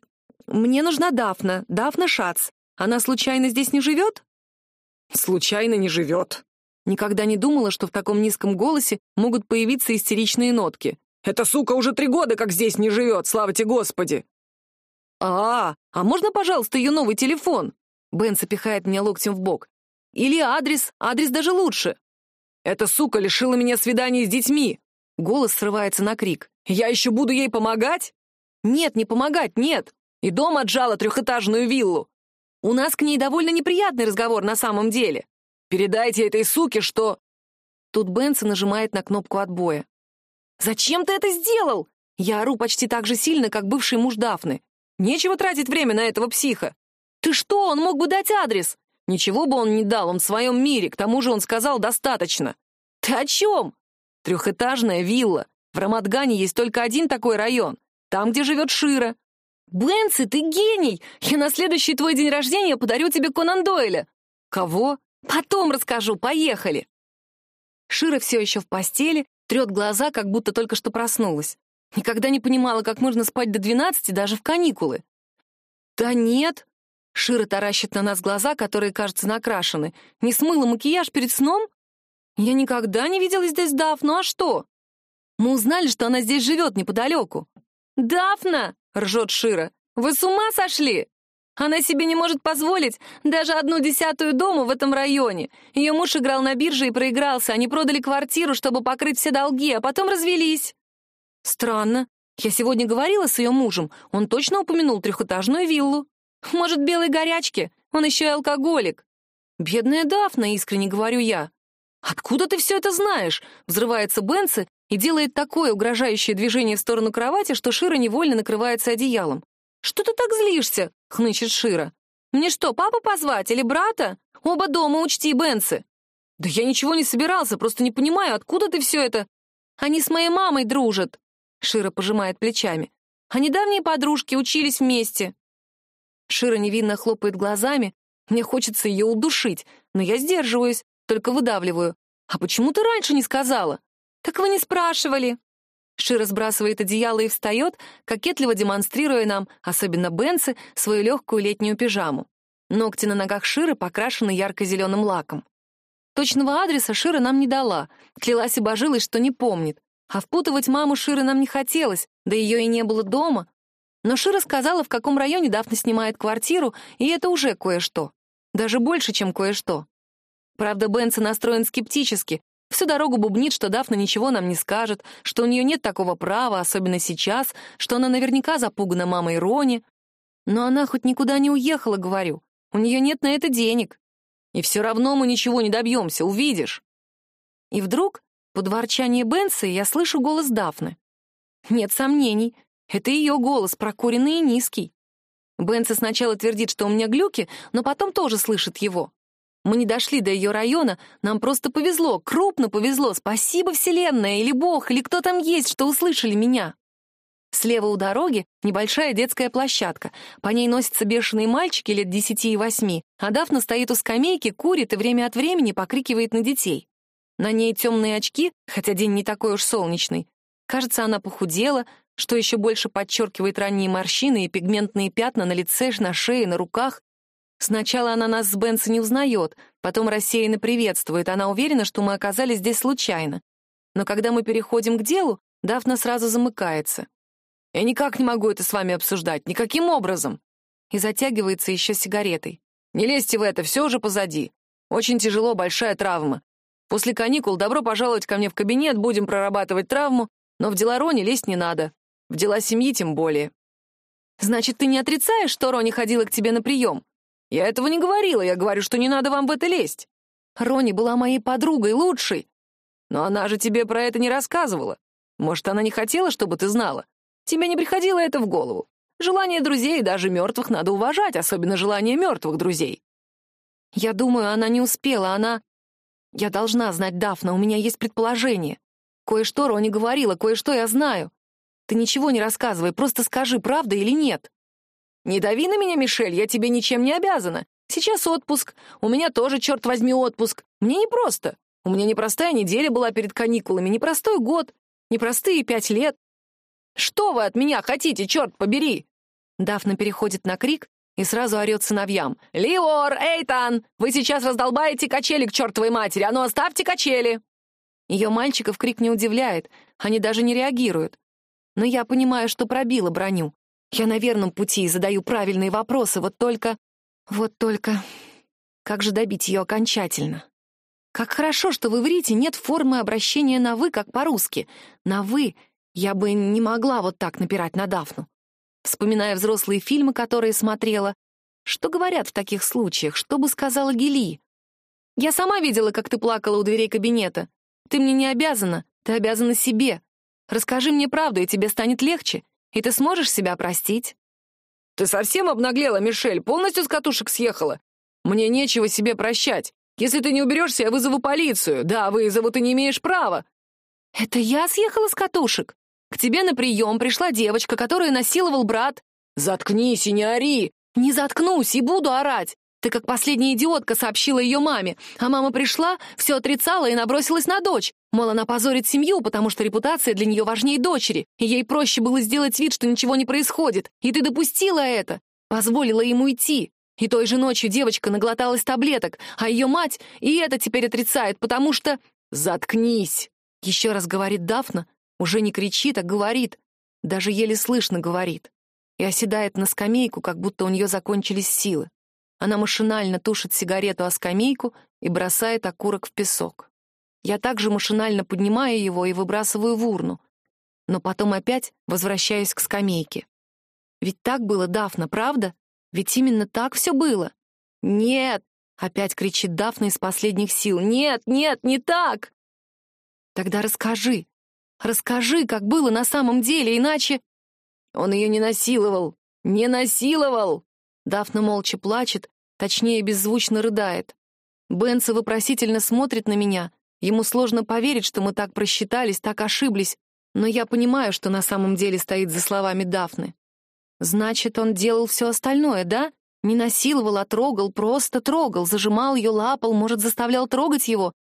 S1: Мне нужна Дафна, Дафна Шац. Она случайно здесь не живет?»
S2: «Случайно не живет».
S1: Никогда не думала, что в таком низком голосе могут появиться истеричные нотки.
S2: «Эта сука уже три года как здесь не живет, слава тебе Господи!»
S1: «А, а можно, пожалуйста, ее новый телефон?» Бен запихает меня локтем в бок. «Или адрес, адрес даже лучше».
S2: «Эта сука лишила меня свидания с детьми!»
S1: Голос срывается на крик.
S2: «Я еще буду ей помогать?»
S1: «Нет, не помогать, нет. И дом отжала трехэтажную виллу. У нас к ней довольно неприятный разговор на самом деле.
S2: Передайте этой суке, что...»
S1: Тут Бенсон нажимает на кнопку отбоя. «Зачем ты это сделал?» Я ору почти так же сильно, как бывший муж Дафны. Нечего тратить время на этого психа. Ты что, он мог бы дать адрес? Ничего бы он не дал, он в своем мире, к тому же он сказал «достаточно». Ты о чем? Трехэтажная вилла. В Рамадгане есть только один такой район. Там, где живет Шира. Бенси, ты гений! Я на следующий твой день рождения подарю тебе Конан Дойля. Кого? Потом расскажу, поехали. Шира все еще в постели, трет глаза, как будто только что проснулась. Никогда не понимала, как можно спать до двенадцати даже в каникулы. Да нет. Шира таращит на нас глаза, которые, кажется, накрашены. Не смыла макияж перед сном? Я никогда не видела здесь Дафну, а что? Мы узнали, что она здесь живет неподалеку. «Дафна!» — ржет Шира. «Вы с ума сошли? Она себе не может позволить даже одну десятую дому в этом районе. Ее муж играл на бирже и проигрался. Они продали квартиру, чтобы покрыть все долги, а потом развелись. Странно. Я сегодня говорила с ее мужем. Он точно упомянул трехэтажную виллу. Может, белой горячки? Он еще и алкоголик. Бедная Дафна, искренне говорю я. «Откуда ты все это знаешь?» — взрывается Бенси и делает такое угрожающее движение в сторону кровати, что Шира невольно накрывается одеялом. «Что ты так злишься?» — хнычет Шира. «Мне что, папу позвать или брата? Оба дома учти, Бенси!» «Да я ничего не собирался, просто не понимаю, откуда ты все это...» «Они с моей мамой дружат!» Шира пожимает плечами. «Они давние подружки, учились вместе!» Шира невинно хлопает глазами. Мне хочется ее удушить, но я сдерживаюсь, только выдавливаю. «А почему ты раньше не сказала?» «Так вы не спрашивали!» Шира сбрасывает одеяло и встает, кокетливо демонстрируя нам, особенно Бенси, свою легкую летнюю пижаму. Ногти на ногах Ширы покрашены ярко-зеленым лаком. Точного адреса Шира нам не дала, клялась и божилась, что не помнит. А впутывать маму Ширы нам не хотелось, да ее и не было дома. Но Шира сказала, в каком районе Дафна снимает квартиру, и это уже кое-что. Даже больше, чем кое-что. Правда, Бенсон настроен скептически, Всю дорогу бубнит, что Дафна ничего нам не скажет, что у нее нет такого права, особенно сейчас, что она наверняка запугана мамой Рони. Но она хоть никуда не уехала, говорю. У нее нет на это денег. И все равно мы ничего не добьемся, увидишь. И вдруг, под ворчание Бенса, я слышу голос Дафны. Нет сомнений, это ее голос, прокуренный и низкий. Бенса сначала твердит, что у меня глюки, но потом тоже слышит его. Мы не дошли до ее района, нам просто повезло, крупно повезло. Спасибо, Вселенная, или Бог, или кто там есть, что услышали меня. Слева у дороги небольшая детская площадка. По ней носятся бешеные мальчики лет десяти и восьми, а Дафна стоит у скамейки, курит и время от времени покрикивает на детей. На ней темные очки, хотя день не такой уж солнечный. Кажется, она похудела, что еще больше подчеркивает ранние морщины и пигментные пятна на лице, на шее, на руках. Сначала она нас с Бенси не узнает, потом рассеянно приветствует, она уверена, что мы оказались здесь случайно. Но когда мы переходим к делу, Дафна сразу замыкается. «Я никак не могу это с вами обсуждать, никаким образом!» И затягивается еще сигаретой. «Не лезьте в это, все уже позади. Очень тяжело, большая травма. После каникул добро пожаловать ко мне в кабинет, будем прорабатывать травму, но в дела Рони лезть не надо. В дела семьи тем более». «Значит, ты не отрицаешь, что Рони ходила к тебе на прием?» Я этого не говорила, я говорю, что не надо вам в это лезть. Рони была моей подругой, лучшей. Но она же тебе про это не рассказывала. Может, она не хотела, чтобы ты знала? Тебе не приходило это в голову. Желание друзей, даже мертвых, надо уважать, особенно желание мертвых друзей. Я думаю, она не успела, она... Я должна знать, Дафна, у меня есть предположение. Кое-что Рони говорила, кое-что я знаю. Ты ничего не рассказывай, просто скажи, правда или нет. Не дави на меня, Мишель, я тебе ничем не обязана. Сейчас отпуск. У меня тоже, черт возьми, отпуск. Мне непросто. У меня непростая неделя была перед каникулами, непростой год, непростые пять лет. Что вы от меня хотите, черт побери? Дафна переходит на крик и сразу орет сыновьям. «Лиор! Эйтан! Вы сейчас раздолбаете качели к чертовой матери! А ну, оставьте качели!» Ее мальчиков крик не удивляет, они даже не реагируют. Но я понимаю, что пробила броню. Я на верном пути и задаю правильные вопросы, вот только... Вот только... Как же добить ее окончательно? Как хорошо, что в иврите нет формы обращения на «вы», как по-русски. На «вы» я бы не могла вот так напирать на Дафну. Вспоминая взрослые фильмы, которые смотрела, что говорят в таких случаях, что бы сказала Гели? Я сама видела, как ты плакала у дверей кабинета. Ты мне не обязана, ты обязана себе. Расскажи мне правду, и тебе станет легче, и ты сможешь себя простить. Ты совсем обнаглела, Мишель, полностью с катушек съехала. Мне нечего себе прощать. Если ты не уберешься, я вызову полицию. Да, вызову, ты не имеешь права. Это я съехала с катушек? К тебе на прием пришла девочка, которую насиловал брат. Заткнись и не ори. Не заткнусь и буду орать. Ты как последняя идиотка сообщила ее маме, а мама пришла, все отрицала и набросилась на дочь. Мол, она позорит семью, потому что репутация для нее важнее дочери, и ей проще было сделать вид, что ничего не происходит. И ты допустила это, позволила ему идти. И той же ночью девочка наглоталась таблеток, а ее мать и это теперь отрицает, потому что... «Заткнись!» — еще раз говорит Дафна, уже не кричит, а говорит, даже еле слышно говорит, и оседает на скамейку, как будто у нее закончились силы. Она машинально тушит сигарету о скамейку и бросает окурок в песок. Я также машинально поднимаю его и выбрасываю в урну, но потом опять возвращаюсь к скамейке. Ведь так было, Дафна, правда? Ведь именно так все было. «Нет!» — опять кричит Дафна из последних сил. «Нет, нет, не так!» «Тогда расскажи. Расскажи, как было на самом деле, иначе...» «Он ее не насиловал! Не насиловал!» Дафна молча плачет, точнее, беззвучно рыдает. Бенса вопросительно смотрит на меня. Ему сложно поверить, что мы так просчитались, так ошиблись, но я понимаю, что на самом деле стоит за словами Дафны. Значит, он делал все остальное, да? Не насиловал, а трогал, просто трогал, зажимал ее, лапал, может, заставлял трогать его?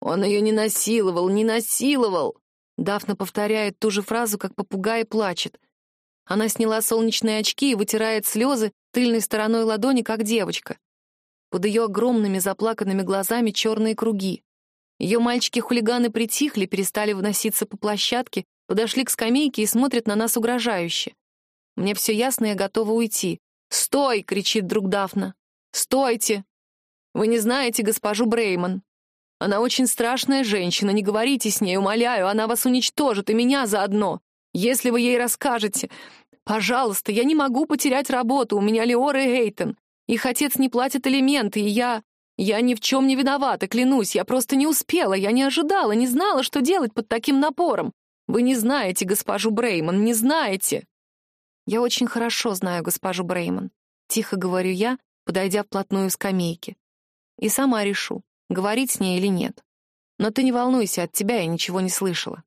S1: Он ее не насиловал, не насиловал. Дафна повторяет ту же фразу, как попугай, плачет. Она сняла солнечные очки и вытирает слезы тыльной стороной ладони, как девочка. Под ее огромными заплаканными глазами черные круги. Ее мальчики-хулиганы притихли, перестали вноситься по площадке, подошли к скамейке и смотрят на нас угрожающе. Мне все ясно, я готова уйти. «Стой!» — кричит друг Дафна. «Стойте! Вы не знаете госпожу Брейман. Она очень страшная женщина, не говорите с ней, умоляю, она вас уничтожит, и меня заодно. Если вы ей расскажете... Пожалуйста, я не могу потерять работу, у меня Леор и Эйтон. Их отец не платит алименты, и я... Я ни в чем не виновата, клянусь, я просто не успела, я не ожидала, не знала, что делать под таким напором. Вы не знаете госпожу Брейман, не знаете. «Я очень хорошо знаю госпожу Брейман», — тихо говорю я, подойдя вплотную к скамейке. «И сама решу, говорить с ней или нет. Но ты не волнуйся, от тебя я ничего не слышала».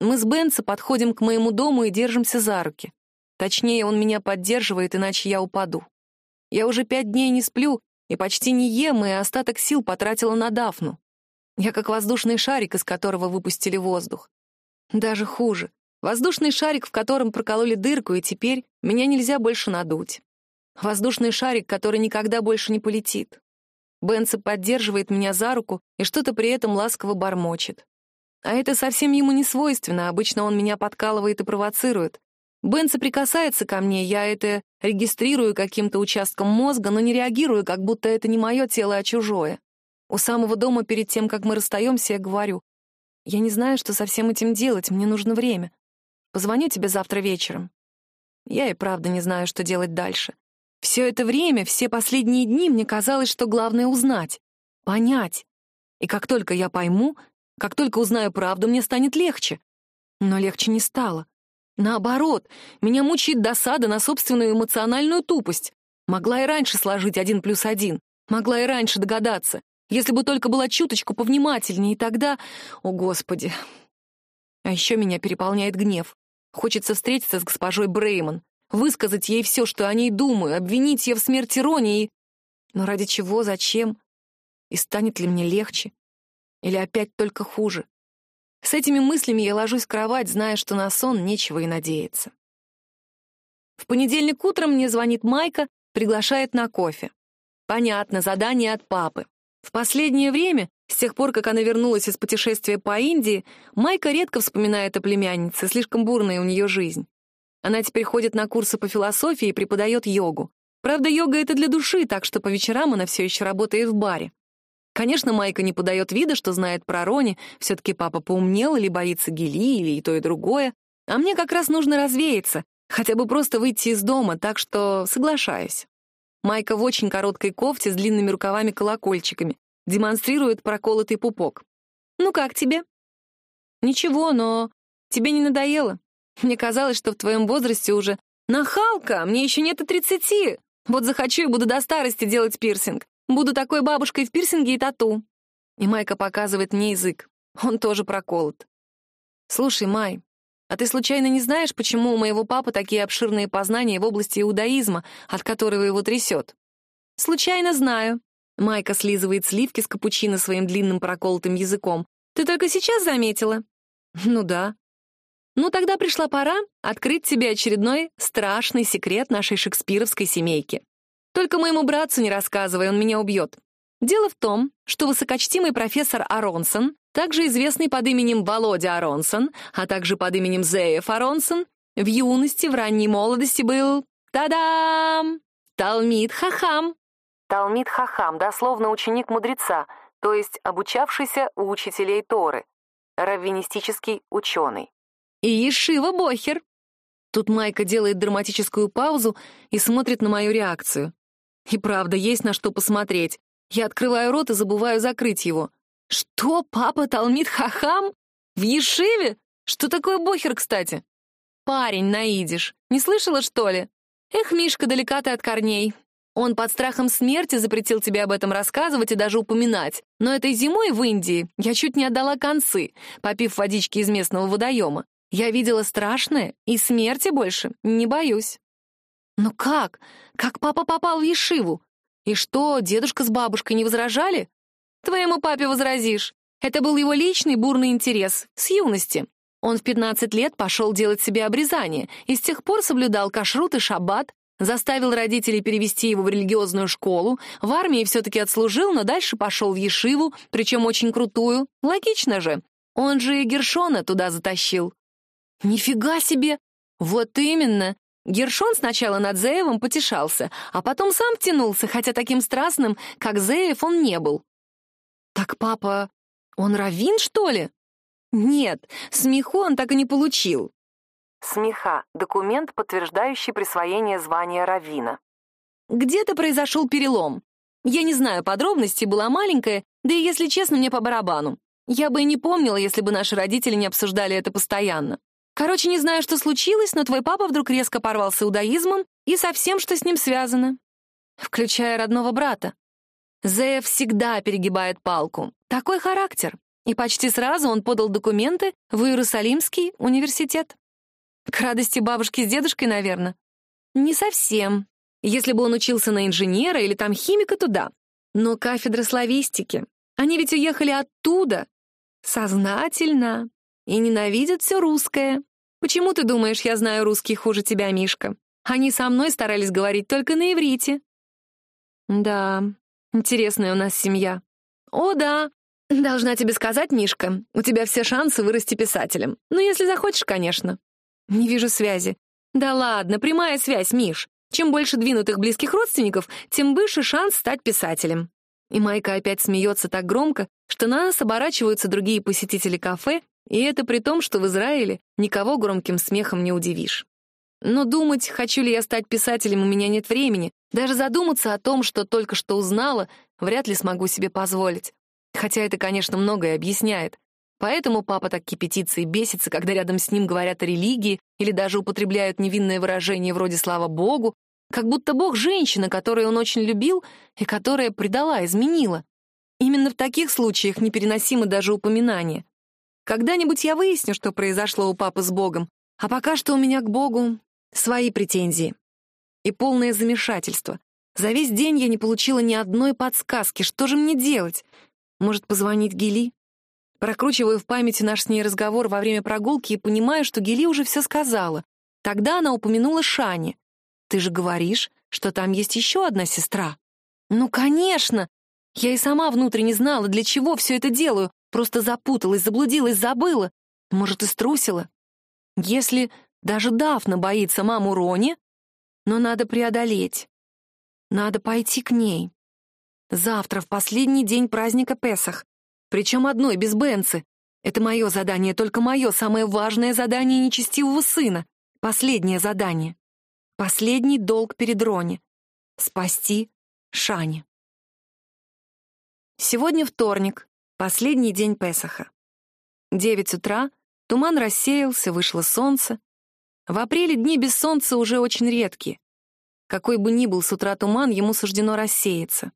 S1: Мы с Бенса подходим к моему дому и держимся за руки. Точнее, он меня поддерживает, иначе я упаду. Я уже пять дней не сплю и почти не ем, и остаток сил потратила на Дафну. Я как воздушный шарик, из которого выпустили воздух. Даже хуже. Воздушный шарик, в котором прокололи дырку, и теперь меня нельзя больше надуть. Воздушный шарик, который никогда больше не полетит. Бенса поддерживает меня за руку и что-то при этом ласково бормочет. А это совсем ему не свойственно, обычно он меня подкалывает и провоцирует. Бенса прикасается ко мне, я это регистрирую каким-то участком мозга, но не реагирую, как будто это не мое тело, а чужое. У самого дома перед тем, как мы расстаемся, я говорю, я не знаю, что со всем этим делать, мне нужно время. Позвоню тебе завтра вечером. Я и правда не знаю, что делать дальше. Все это время, все последние дни мне казалось, что главное узнать, понять. И как только я пойму, как только узнаю правду, мне станет легче. Но легче не стало. Наоборот, меня мучает досада на собственную эмоциональную тупость. Могла и раньше сложить один плюс один. Могла и раньше догадаться. Если бы только была чуточку повнимательнее, и тогда... О, Господи! А еще меня переполняет гнев. Хочется встретиться с госпожой Брейман, высказать ей все, что о ней думаю, обвинить ее в смерти Рони и... Но ради чего, зачем? И станет ли мне легче? Или опять только хуже? С этими мыслями я ложусь в кровать, зная, что на сон нечего и надеяться. В понедельник утром мне звонит Майка, приглашает на кофе. Понятно, задание от папы. В последнее время, с тех пор, как она вернулась из путешествия по Индии, Майка редко вспоминает о племяннице, слишком бурная у нее жизнь. Она теперь ходит на курсы по философии и преподает йогу. Правда, йога — это для души, так что по вечерам она все еще работает в баре. Конечно, Майка не подает вида, что знает про Рони, все-таки папа поумнел или боится Гели, или и то, и другое. А мне как раз нужно развеяться, хотя бы просто выйти из дома, так что соглашаюсь. Майка в очень короткой кофте с длинными рукавами-колокольчиками демонстрирует проколотый пупок. «Ну как тебе?» «Ничего, но тебе не надоело? Мне казалось, что в твоем возрасте уже «Нахалка! Мне еще нет и тридцати! Вот захочу и буду до старости делать пирсинг. Буду такой бабушкой в пирсинге и тату. И Майка показывает мне язык. Он тоже проколот. Слушай, Май, а ты случайно не знаешь, почему у моего папы такие обширные познания в области иудаизма, от которого его трясет? Случайно знаю. Майка слизывает сливки с капучино своим длинным проколотым языком. Ты только сейчас заметила? Ну да. Ну тогда пришла пора открыть тебе очередной страшный секрет нашей шекспировской семейки. Только моему братцу не рассказывай, он меня убьет. Дело в том, что высокочтимый профессор Аронсон, также известный под именем Володя Аронсон, а также под именем Зеев Аронсон, в юности, в ранней молодости был... Та-дам! Талмит Хахам. Талмит Хахам, дословно ученик мудреца, то есть обучавшийся у учителей Торы. Раввинистический ученый. И Ешива Бохер. Тут Майка делает драматическую паузу и смотрит на мою реакцию. И правда, есть на что посмотреть. Я открываю рот и забываю закрыть его. Что, папа Талмит Хахам? В Ешиве? Что такое бохер, кстати? Парень, наидишь. Не слышала, что ли? Эх, Мишка, далека ты от корней. Он под страхом смерти запретил тебе об этом рассказывать и даже упоминать. Но этой зимой в Индии я чуть не отдала концы, попив водички из местного водоема. Я видела страшное, и смерти больше не боюсь. Но как? Как папа попал в Ешиву? И что, дедушка с бабушкой не возражали? Твоему папе возразишь. Это был его личный бурный интерес, с юности. Он в 15 лет пошел делать себе обрезание и с тех пор соблюдал кашрут и шаббат, заставил родителей перевести его в религиозную школу, в армии все-таки отслужил, но дальше пошел в Ешиву, причем очень крутую. Логично же. Он же и Гершона туда затащил. Нифига себе! Вот именно. Гершон сначала над Зеевым потешался, а потом сам тянулся, хотя таким страстным, как Зеев, он не был. Так папа, он раввин, что ли? Нет, смеху он так и не получил. Смеха — документ, подтверждающий присвоение звания раввина. Где-то произошел перелом. Я не знаю подробностей, была маленькая, да и, если честно, мне по барабану. Я бы и не помнила, если бы наши родители не обсуждали это постоянно. Короче, не знаю, что случилось, но твой папа вдруг резко порвался иудаизмом и со всем, что с ним связано. Включая родного брата. Зея всегда перегибает палку. Такой характер. И почти сразу он подал документы в Иерусалимский университет. К радости бабушки с дедушкой, наверное. Не совсем. Если бы он учился на инженера или там химика, то да. Но кафедра славистики. Они ведь уехали оттуда. Сознательно и ненавидят все русское. Почему ты думаешь, я знаю русский хуже тебя, Мишка? Они со мной старались говорить только на иврите. Да, интересная у нас семья. О, да. Должна тебе сказать, Мишка, у тебя все шансы вырасти писателем. Ну, если захочешь, конечно. Не вижу связи. Да ладно, прямая связь, Миш. Чем больше двинутых близких родственников, тем выше шанс стать писателем. И Майка опять смеется так громко, что на нас оборачиваются другие посетители кафе и это при том, что в Израиле никого громким смехом не удивишь. Но думать, хочу ли я стать писателем, у меня нет времени. Даже задуматься о том, что только что узнала, вряд ли смогу себе позволить. Хотя это, конечно, многое объясняет. Поэтому папа так кипятится и бесится, когда рядом с ним говорят о религии или даже употребляют невинное выражение вроде «слава Богу», как будто Бог — женщина, которую он очень любил и которая предала, изменила. Именно в таких случаях непереносимо даже упоминание. Когда-нибудь я выясню, что произошло у папы с Богом, а пока что у меня к Богу свои претензии. И полное замешательство. За весь день я не получила ни одной подсказки. Что же мне делать? Может, позвонить Гели? Прокручиваю в памяти наш с ней разговор во время прогулки и понимаю, что Гели уже все сказала. Тогда она упомянула Шани. «Ты же говоришь, что там есть еще одна сестра». «Ну, конечно! Я и сама внутренне знала, для чего все это делаю. Просто запуталась, заблудилась, забыла. Может, и струсила. Если даже Дафна боится маму Рони, но надо преодолеть. Надо пойти к ней. Завтра, в последний день праздника Песах. Причем одной, без Бенцы. Это мое задание, только мое самое важное задание нечестивого сына. Последнее задание. Последний долг перед Рони. Спасти Шани. Сегодня вторник, последний день Песаха. Девять утра, туман рассеялся, вышло солнце. В апреле дни без солнца уже очень редкие. Какой бы ни был с утра туман, ему суждено рассеяться.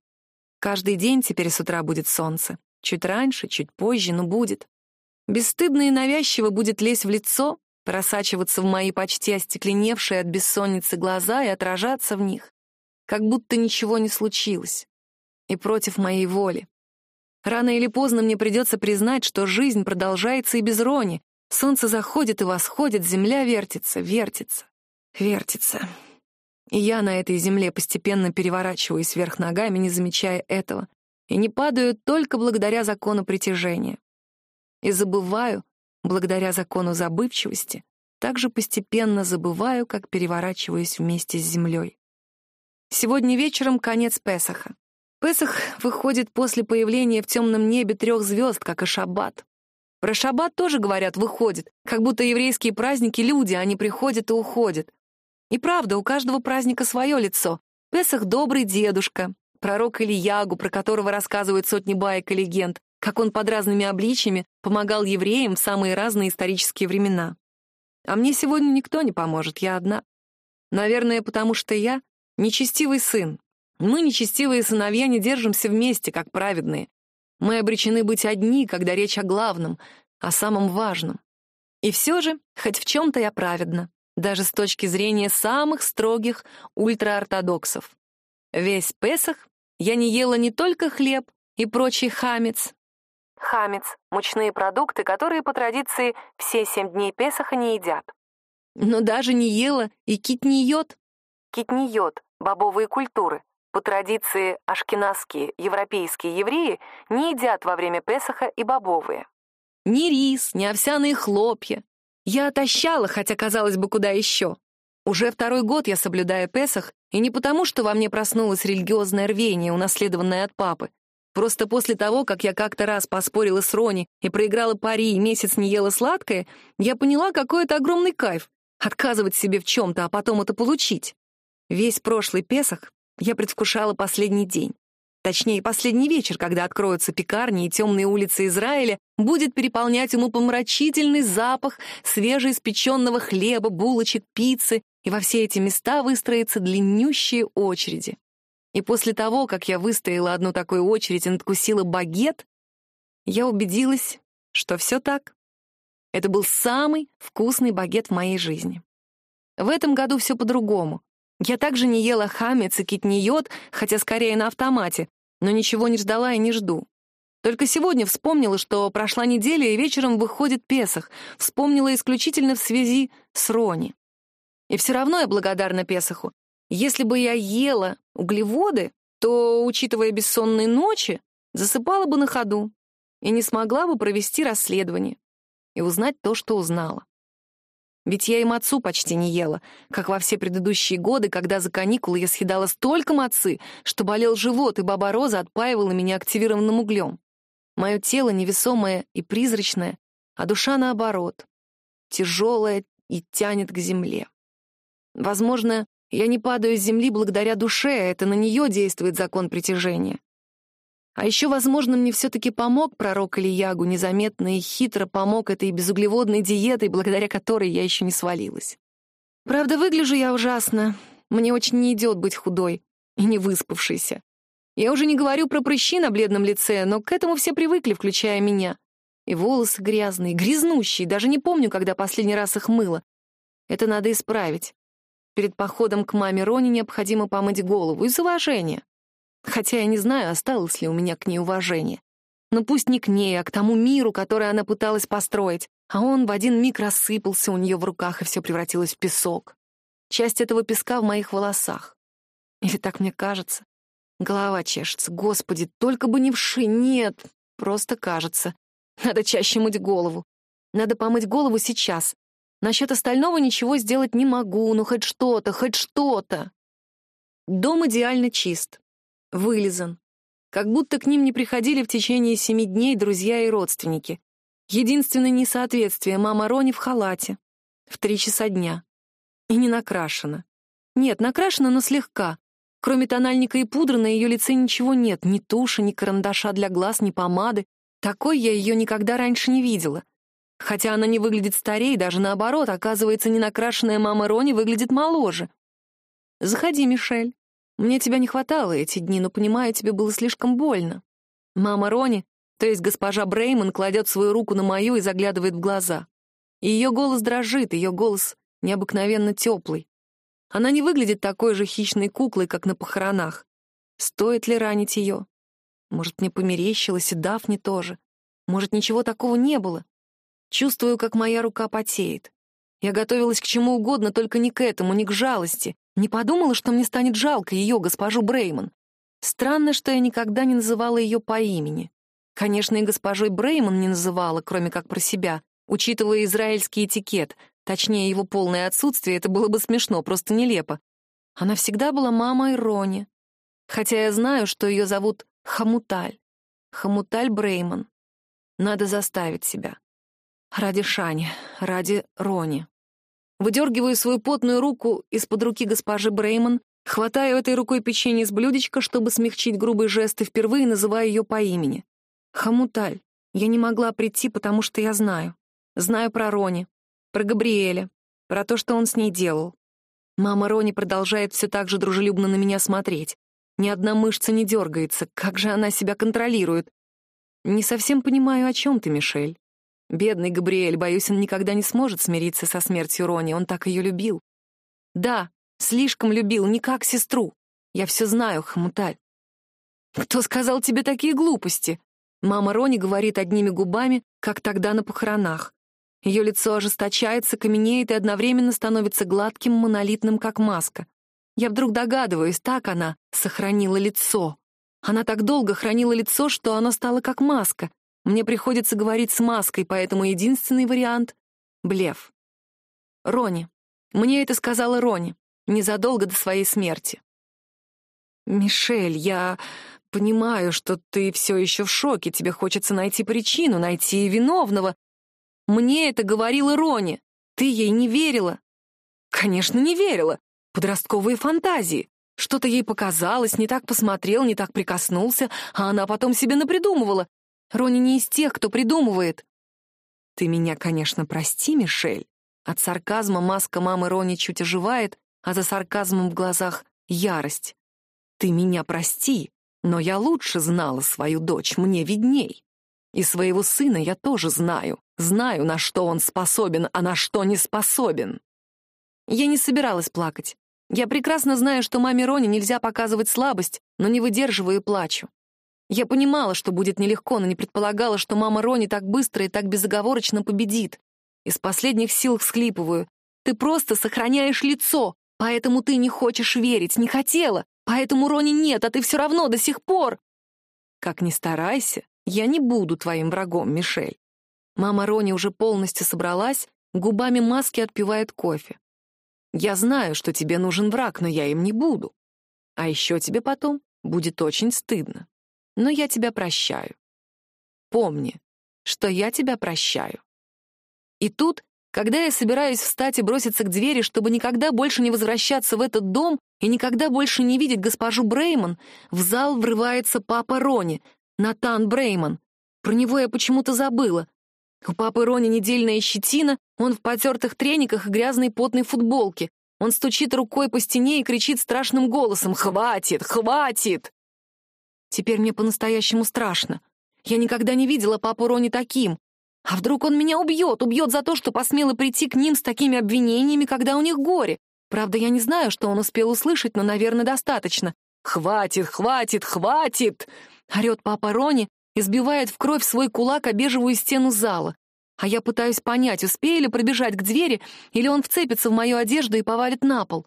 S1: Каждый день теперь с утра будет солнце. Чуть раньше, чуть позже, но будет. Бесстыдно и навязчиво будет лезть в лицо, просачиваться в мои почти остекленевшие от бессонницы глаза и отражаться в них, как будто ничего не случилось, и против моей воли. Рано или поздно мне придется признать, что жизнь продолжается и без Рони. Солнце заходит и восходит, земля вертится, вертится, вертится. И я на этой земле постепенно переворачиваюсь вверх ногами, не замечая этого, и не падаю только благодаря закону притяжения. И забываю, благодаря закону забывчивости, также постепенно забываю, как переворачиваюсь вместе с землей. Сегодня вечером конец Песаха. Песах выходит после появления в темном небе трех звезд, как и Шаббат. Про Шаббат тоже говорят «выходит», как будто еврейские праздники — люди, они приходят и уходят. И правда, у каждого праздника свое лицо. Песах — добрый дедушка, пророк Ильягу, про которого рассказывают сотни баек и легенд, как он под разными обличьями помогал евреям в самые разные исторические времена. А мне сегодня никто не поможет, я одна. Наверное, потому что я — нечестивый сын. Мы, нечестивые сыновья, не держимся вместе, как праведные. Мы обречены быть одни, когда речь о главном, о самом важном. И все же, хоть в чем-то я праведна даже с точки зрения самых строгих ультраортодоксов. Весь Песах я не ела не только хлеб и прочий хамец. Хамец — мучные продукты, которые по традиции все семь дней Песаха не едят. Но даже не ела и китниот. Китниот — бобовые культуры. По традиции ашкеназские, европейские евреи не едят во время Песаха и бобовые. Ни рис, ни овсяные хлопья, я отощала, хотя, казалось бы, куда еще. Уже второй год я соблюдаю Песах, и не потому, что во мне проснулось религиозное рвение, унаследованное от папы. Просто после того, как я как-то раз поспорила с Рони и проиграла пари и месяц не ела сладкое, я поняла, какой это огромный кайф — отказывать себе в чем-то, а потом это получить. Весь прошлый Песах я предвкушала последний день. Точнее, последний вечер, когда откроются пекарни и темные улицы Израиля, будет переполнять умопомрачительный запах свежеиспеченного хлеба, булочек, пиццы, и во все эти места выстроятся длиннющие очереди. И после того, как я выстояла одну такую очередь и надкусила багет, я убедилась, что все так. Это был самый вкусный багет в моей жизни. В этом году все по-другому. Я также не ела хамец и китниот, хотя скорее на автомате, но ничего не ждала и не жду. Только сегодня вспомнила, что прошла неделя, и вечером выходит Песах. Вспомнила исключительно в связи с Рони. И все равно я благодарна Песаху. Если бы я ела углеводы, то, учитывая бессонные ночи, засыпала бы на ходу и не смогла бы провести расследование и узнать то, что узнала. Ведь я и мацу почти не ела, как во все предыдущие годы, когда за каникулы я съедала столько мацы, что болел живот, и баба Роза отпаивала меня активированным углем. Мое тело невесомое и призрачное, а душа наоборот, тяжелая и тянет к земле. Возможно, я не падаю с земли благодаря душе, это на нее действует закон притяжения. А еще, возможно, мне все-таки помог пророк Ильягу, незаметно и хитро помог этой безуглеводной диетой, благодаря которой я еще не свалилась. Правда, выгляжу я ужасно. Мне очень не идет быть худой и не выспавшейся. Я уже не говорю про прыщи на бледном лице, но к этому все привыкли, включая меня. И волосы грязные, грязнущие, даже не помню, когда последний раз их мыла. Это надо исправить. Перед походом к маме Рони необходимо помыть голову из уважения. Хотя я не знаю, осталось ли у меня к ней уважение. Но пусть не к ней, а к тому миру, который она пыталась построить. А он в один миг рассыпался у нее в руках, и все превратилось в песок. Часть этого песка в моих волосах. Или так мне кажется. Голова чешется. Господи, только бы не вши. Нет, просто кажется. Надо чаще мыть голову. Надо помыть голову сейчас. Насчет остального ничего сделать не могу, ну хоть что-то, хоть что-то. Дом идеально чист. Вылизан. Как будто к ним не приходили в течение семи дней друзья и родственники. Единственное несоответствие — мама Рони в халате. В три часа дня. И не накрашена. Нет, накрашена, но слегка. Кроме тональника и пудры на ее лице ничего нет. Ни туши, ни карандаша для глаз, ни помады. Такой я ее никогда раньше не видела. Хотя она не выглядит старей, даже наоборот, оказывается, ненакрашенная мама Рони выглядит моложе. «Заходи, Мишель. Мне тебя не хватало эти дни, но, понимаю, тебе было слишком больно». Мама Рони, то есть госпожа Брейман, кладет свою руку на мою и заглядывает в глаза. И ее голос дрожит, ее голос необыкновенно теплый. Она не выглядит такой же хищной куклой, как на похоронах. Стоит ли ранить ее? Может, мне померещилось, и Дафни тоже. Может, ничего такого не было. Чувствую, как моя рука потеет. Я готовилась к чему угодно, только не к этому, не к жалости. Не подумала, что мне станет жалко ее, госпожу Брейман. Странно, что я никогда не называла ее по имени. Конечно, и госпожой Брейман не называла, кроме как про себя, учитывая израильский этикет — Точнее, его полное отсутствие, это было бы смешно, просто нелепо. Она всегда была мамой Рони. Хотя я знаю, что ее зовут Хамуталь. Хамуталь Брейман. Надо заставить себя. Ради Шани, ради Рони. Выдергиваю свою потную руку из-под руки госпожи Брейман, хватаю этой рукой печенье с блюдечка, чтобы смягчить грубый жест, и впервые называю ее по имени. Хамуталь. Я не могла прийти, потому что я знаю. Знаю про Рони, про Габриэля, про то, что он с ней делал. Мама Рони продолжает все так же дружелюбно на меня смотреть. Ни одна мышца не дергается. Как же она себя контролирует? Не совсем понимаю, о чем ты, Мишель. Бедный Габриэль, боюсь, он никогда не сможет смириться со смертью Рони. Он так ее любил. Да, слишком любил, не как сестру. Я все знаю, Хамуталь. Кто сказал тебе такие глупости? Мама Рони говорит одними губами, как тогда на похоронах. Ее лицо ожесточается, каменеет и одновременно становится гладким, монолитным, как маска. Я вдруг догадываюсь, так она сохранила лицо. Она так долго хранила лицо, что оно стало как маска. Мне приходится говорить с маской, поэтому единственный вариант — блеф. Рони. Мне это сказала Рони, незадолго до своей смерти. «Мишель, я понимаю, что ты все еще в шоке, тебе хочется найти причину, найти виновного, мне это говорила Рони. Ты ей не верила. Конечно, не верила. Подростковые фантазии. Что-то ей показалось, не так посмотрел, не так прикоснулся, а она потом себе напридумывала. Рони не из тех, кто придумывает. Ты меня, конечно, прости, Мишель. От сарказма маска мамы Рони чуть оживает, а за сарказмом в глазах ярость. Ты меня прости, но я лучше знала свою дочь, мне видней. И своего сына я тоже знаю. Знаю, на что он способен, а на что не способен. Я не собиралась плакать. Я прекрасно знаю, что маме Рони нельзя показывать слабость, но не выдерживаю и плачу. Я понимала, что будет нелегко, но не предполагала, что мама Рони так быстро и так безоговорочно победит. Из последних сил всхлипываю. Ты просто сохраняешь лицо, поэтому ты не хочешь верить, не хотела, поэтому Рони нет, а ты все равно до сих пор. Как ни старайся, я не буду твоим врагом, Мишель. Мама Рони уже полностью собралась, губами маски отпивает кофе. «Я знаю, что тебе нужен враг, но я им не буду. А еще тебе потом будет очень стыдно. Но я тебя прощаю. Помни, что я тебя прощаю». И тут, когда я собираюсь встать и броситься к двери, чтобы никогда больше не возвращаться в этот дом и никогда больше не видеть госпожу Брейман, в зал врывается папа Рони, Натан Брейман. Про него я почему-то забыла. У папы Рони недельная щетина, он в потертых трениках и грязной потной футболке. Он стучит рукой по стене и кричит страшным голосом «Хватит! Хватит!» Теперь мне по-настоящему страшно. Я никогда не видела папу Рони таким. А вдруг он меня убьет, убьет за то, что посмела прийти к ним с такими обвинениями, когда у них горе. Правда, я не знаю, что он успел услышать, но, наверное, достаточно. «Хватит, хватит, хватит!» — орет папа Рони и сбивает в кровь свой кулак о бежевую стену зала. А я пытаюсь понять, успею ли пробежать к двери, или он вцепится в мою одежду и повалит на пол.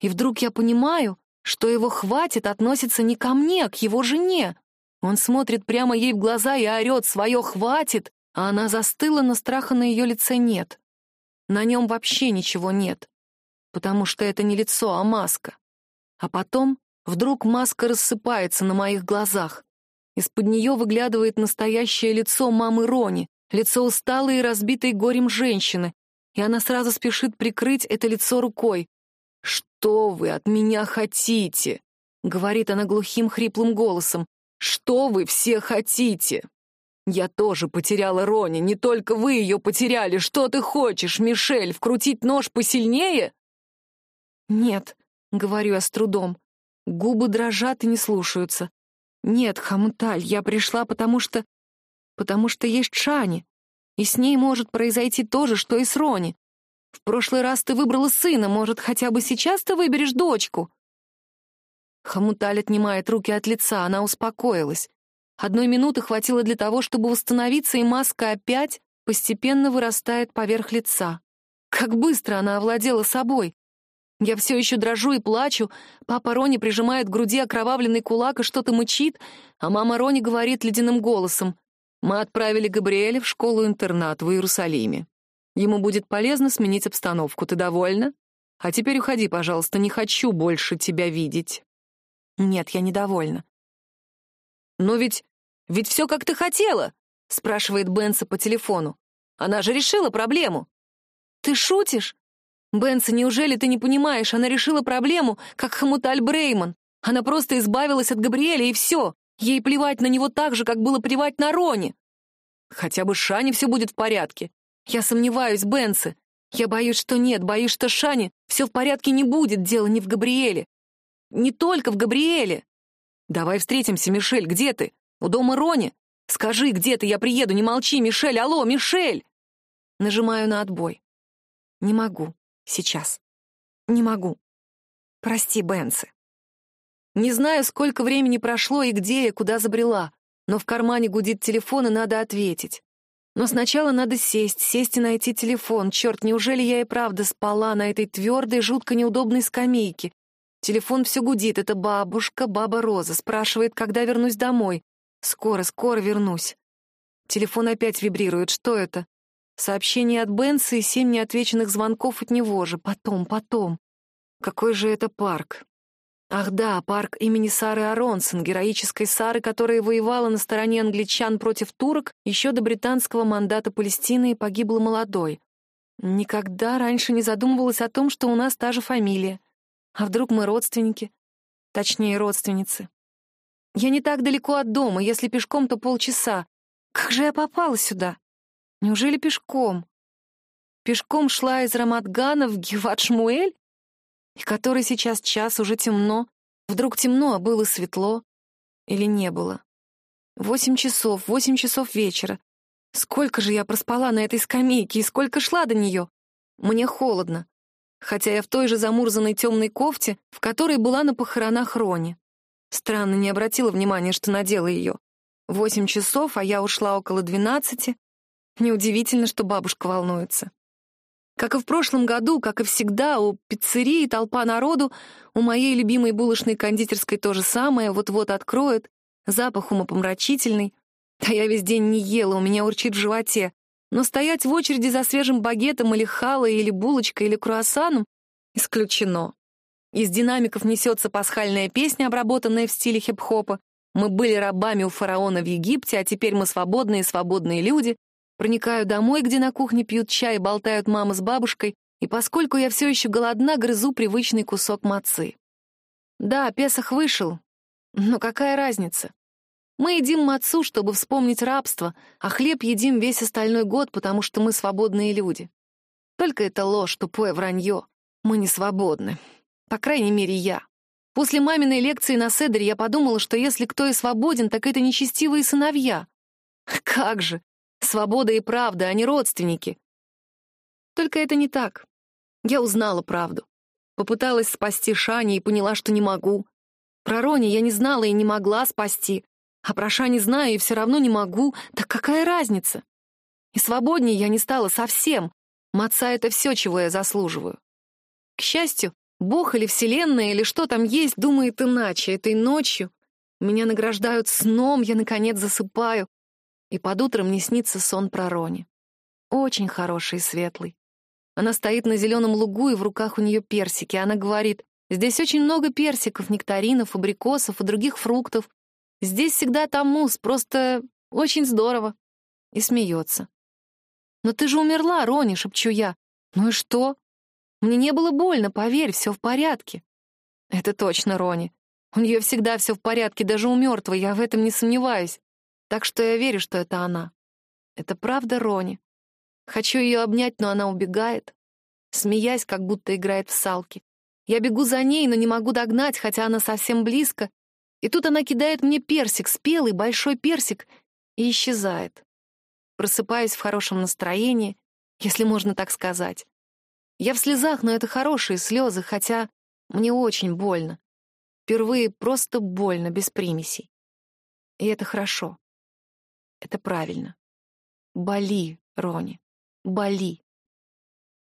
S1: И вдруг я понимаю, что его «хватит» относится не ко мне, а к его жене. Он смотрит прямо ей в глаза и орет свое «хватит», а она застыла, но страха на ее лице нет. На нем вообще ничего нет, потому что это не лицо, а маска. А потом вдруг маска рассыпается на моих глазах. Из-под нее выглядывает настоящее лицо мамы Рони, лицо усталой и разбитой горем женщины, и она сразу спешит прикрыть это лицо рукой. «Что вы от меня хотите?» — говорит она глухим хриплым голосом. «Что вы все хотите?» «Я тоже потеряла Рони, не только вы ее потеряли. Что ты хочешь, Мишель, вкрутить нож посильнее?» «Нет», — говорю я с трудом. Губы дрожат и не слушаются. «Нет, Хамуталь, я пришла, потому что... потому что есть Шани, и с ней может произойти то же, что и с Рони. В прошлый раз ты выбрала сына, может, хотя бы сейчас ты выберешь дочку?» Хамуталь отнимает руки от лица, она успокоилась. Одной минуты хватило для того, чтобы восстановиться, и маска опять постепенно вырастает поверх лица. Как быстро она овладела собой. Я все еще дрожу и плачу, папа Рони прижимает к груди окровавленный кулак и что-то мычит, а мама Рони говорит ледяным голосом. «Мы отправили Габриэля в школу-интернат в Иерусалиме. Ему будет полезно сменить обстановку. Ты довольна? А теперь уходи, пожалуйста, не хочу больше тебя видеть». «Нет, я недовольна». «Но ведь... ведь все как ты хотела», — спрашивает Бенса по телефону. «Она же решила проблему». «Ты шутишь?» «Бенса, неужели ты не понимаешь? Она решила проблему, как Хамуталь Брейман. Она просто избавилась от Габриэля, и все. Ей плевать на него так же, как было плевать на Рони. Хотя бы с Шани все будет в порядке. Я сомневаюсь, Бенса. Я боюсь, что нет, боюсь, что Шани все в порядке не будет, дело не в Габриэле. Не только в Габриэле. Давай встретимся, Мишель, где ты? У дома Рони? Скажи, где ты, я приеду, не молчи, Мишель, алло, Мишель! Нажимаю на отбой. Не могу. Сейчас. Не могу. Прости, Бенсы. Не знаю, сколько времени прошло и где я, куда забрела, но в кармане гудит телефон, и надо ответить. Но сначала надо сесть, сесть и найти телефон. Черт, неужели я и правда спала на этой твердой, жутко неудобной скамейке? Телефон все гудит. Это бабушка, баба Роза. Спрашивает, когда вернусь домой. Скоро, скоро вернусь. Телефон опять вибрирует. Что это? Сообщение от Бенса и семь неотвеченных звонков от него же. Потом, потом. Какой же это парк? Ах да, парк имени Сары Аронсон, героической Сары, которая воевала на стороне англичан против турок еще до британского мандата Палестины и погибла молодой. Никогда раньше не задумывалась о том, что у нас та же фамилия. А вдруг мы родственники? Точнее, родственницы. Я не так далеко от дома, если пешком, то полчаса. Как же я попала сюда? Неужели пешком? Пешком шла из Рамадгана в Геват-Шмуэль? И который сейчас час, уже темно. Вдруг темно, а было светло. Или не было? Восемь часов, восемь часов вечера. Сколько же я проспала на этой скамейке и сколько шла до нее? Мне холодно хотя я в той же замурзанной темной кофте, в которой была на похоронах Рони. Странно, не обратила внимания, что надела ее. Восемь часов, а я ушла около двенадцати. Неудивительно, что бабушка волнуется. Как и в прошлом году, как и всегда, у пиццерии толпа народу, у моей любимой булочной кондитерской то же самое, вот-вот откроют, запах умопомрачительный. А я весь день не ела, у меня урчит в животе. Но стоять в очереди за свежим багетом или халой, или булочкой, или круассаном исключено. Из динамиков несется пасхальная песня, обработанная в стиле хип-хопа. Мы были рабами у фараона в Египте, а теперь мы свободные свободные люди. Проникаю домой, где на кухне пьют чай и болтают мама с бабушкой, и поскольку я все еще голодна, грызу привычный кусок мацы. Да, Песах вышел, но какая разница? Мы едим мацу, чтобы вспомнить рабство, а хлеб едим весь остальной год, потому что мы свободные люди. Только это ложь, тупое вранье. Мы не свободны. По крайней мере, я. После маминой лекции на Седере я подумала, что если кто и свободен, так это нечестивые сыновья. Как же! Свобода и правда, а не родственники. Только это не так. Я узнала правду. Попыталась спасти Шани и поняла, что не могу. Про Рони я не знала и не могла спасти. А про Шани знаю и все равно не могу. Так какая разница? И свободнее я не стала совсем. Маца — это все, чего я заслуживаю. К счастью, Бог или Вселенная, или что там есть, думает иначе. Этой ночью меня награждают сном, я, наконец, засыпаю. И под утро мне снится сон про Рони. Очень хороший и светлый. Она стоит на зеленом лугу, и в руках у нее персики. Она говорит, здесь очень много персиков, нектаринов, абрикосов и других фруктов. Здесь всегда там мусс, просто очень здорово. И смеется. «Но ты же умерла, Рони», — шепчу я. «Ну и что?» «Мне не было больно, поверь, все в порядке». «Это точно, Рони. У нее всегда все в порядке, даже у мертвой, я в этом не сомневаюсь. Так что я верю, что это она. Это правда Рони. Хочу ее обнять, но она убегает, смеясь, как будто играет в салки. Я бегу за ней, но не могу догнать, хотя она совсем близко. И тут она кидает мне персик, спелый, большой персик, и исчезает. Просыпаюсь в хорошем настроении, если можно так сказать. Я в слезах, но это хорошие слезы, хотя мне очень больно. Впервые просто больно, без примесей. И это хорошо. Это правильно. Боли, Рони, боли.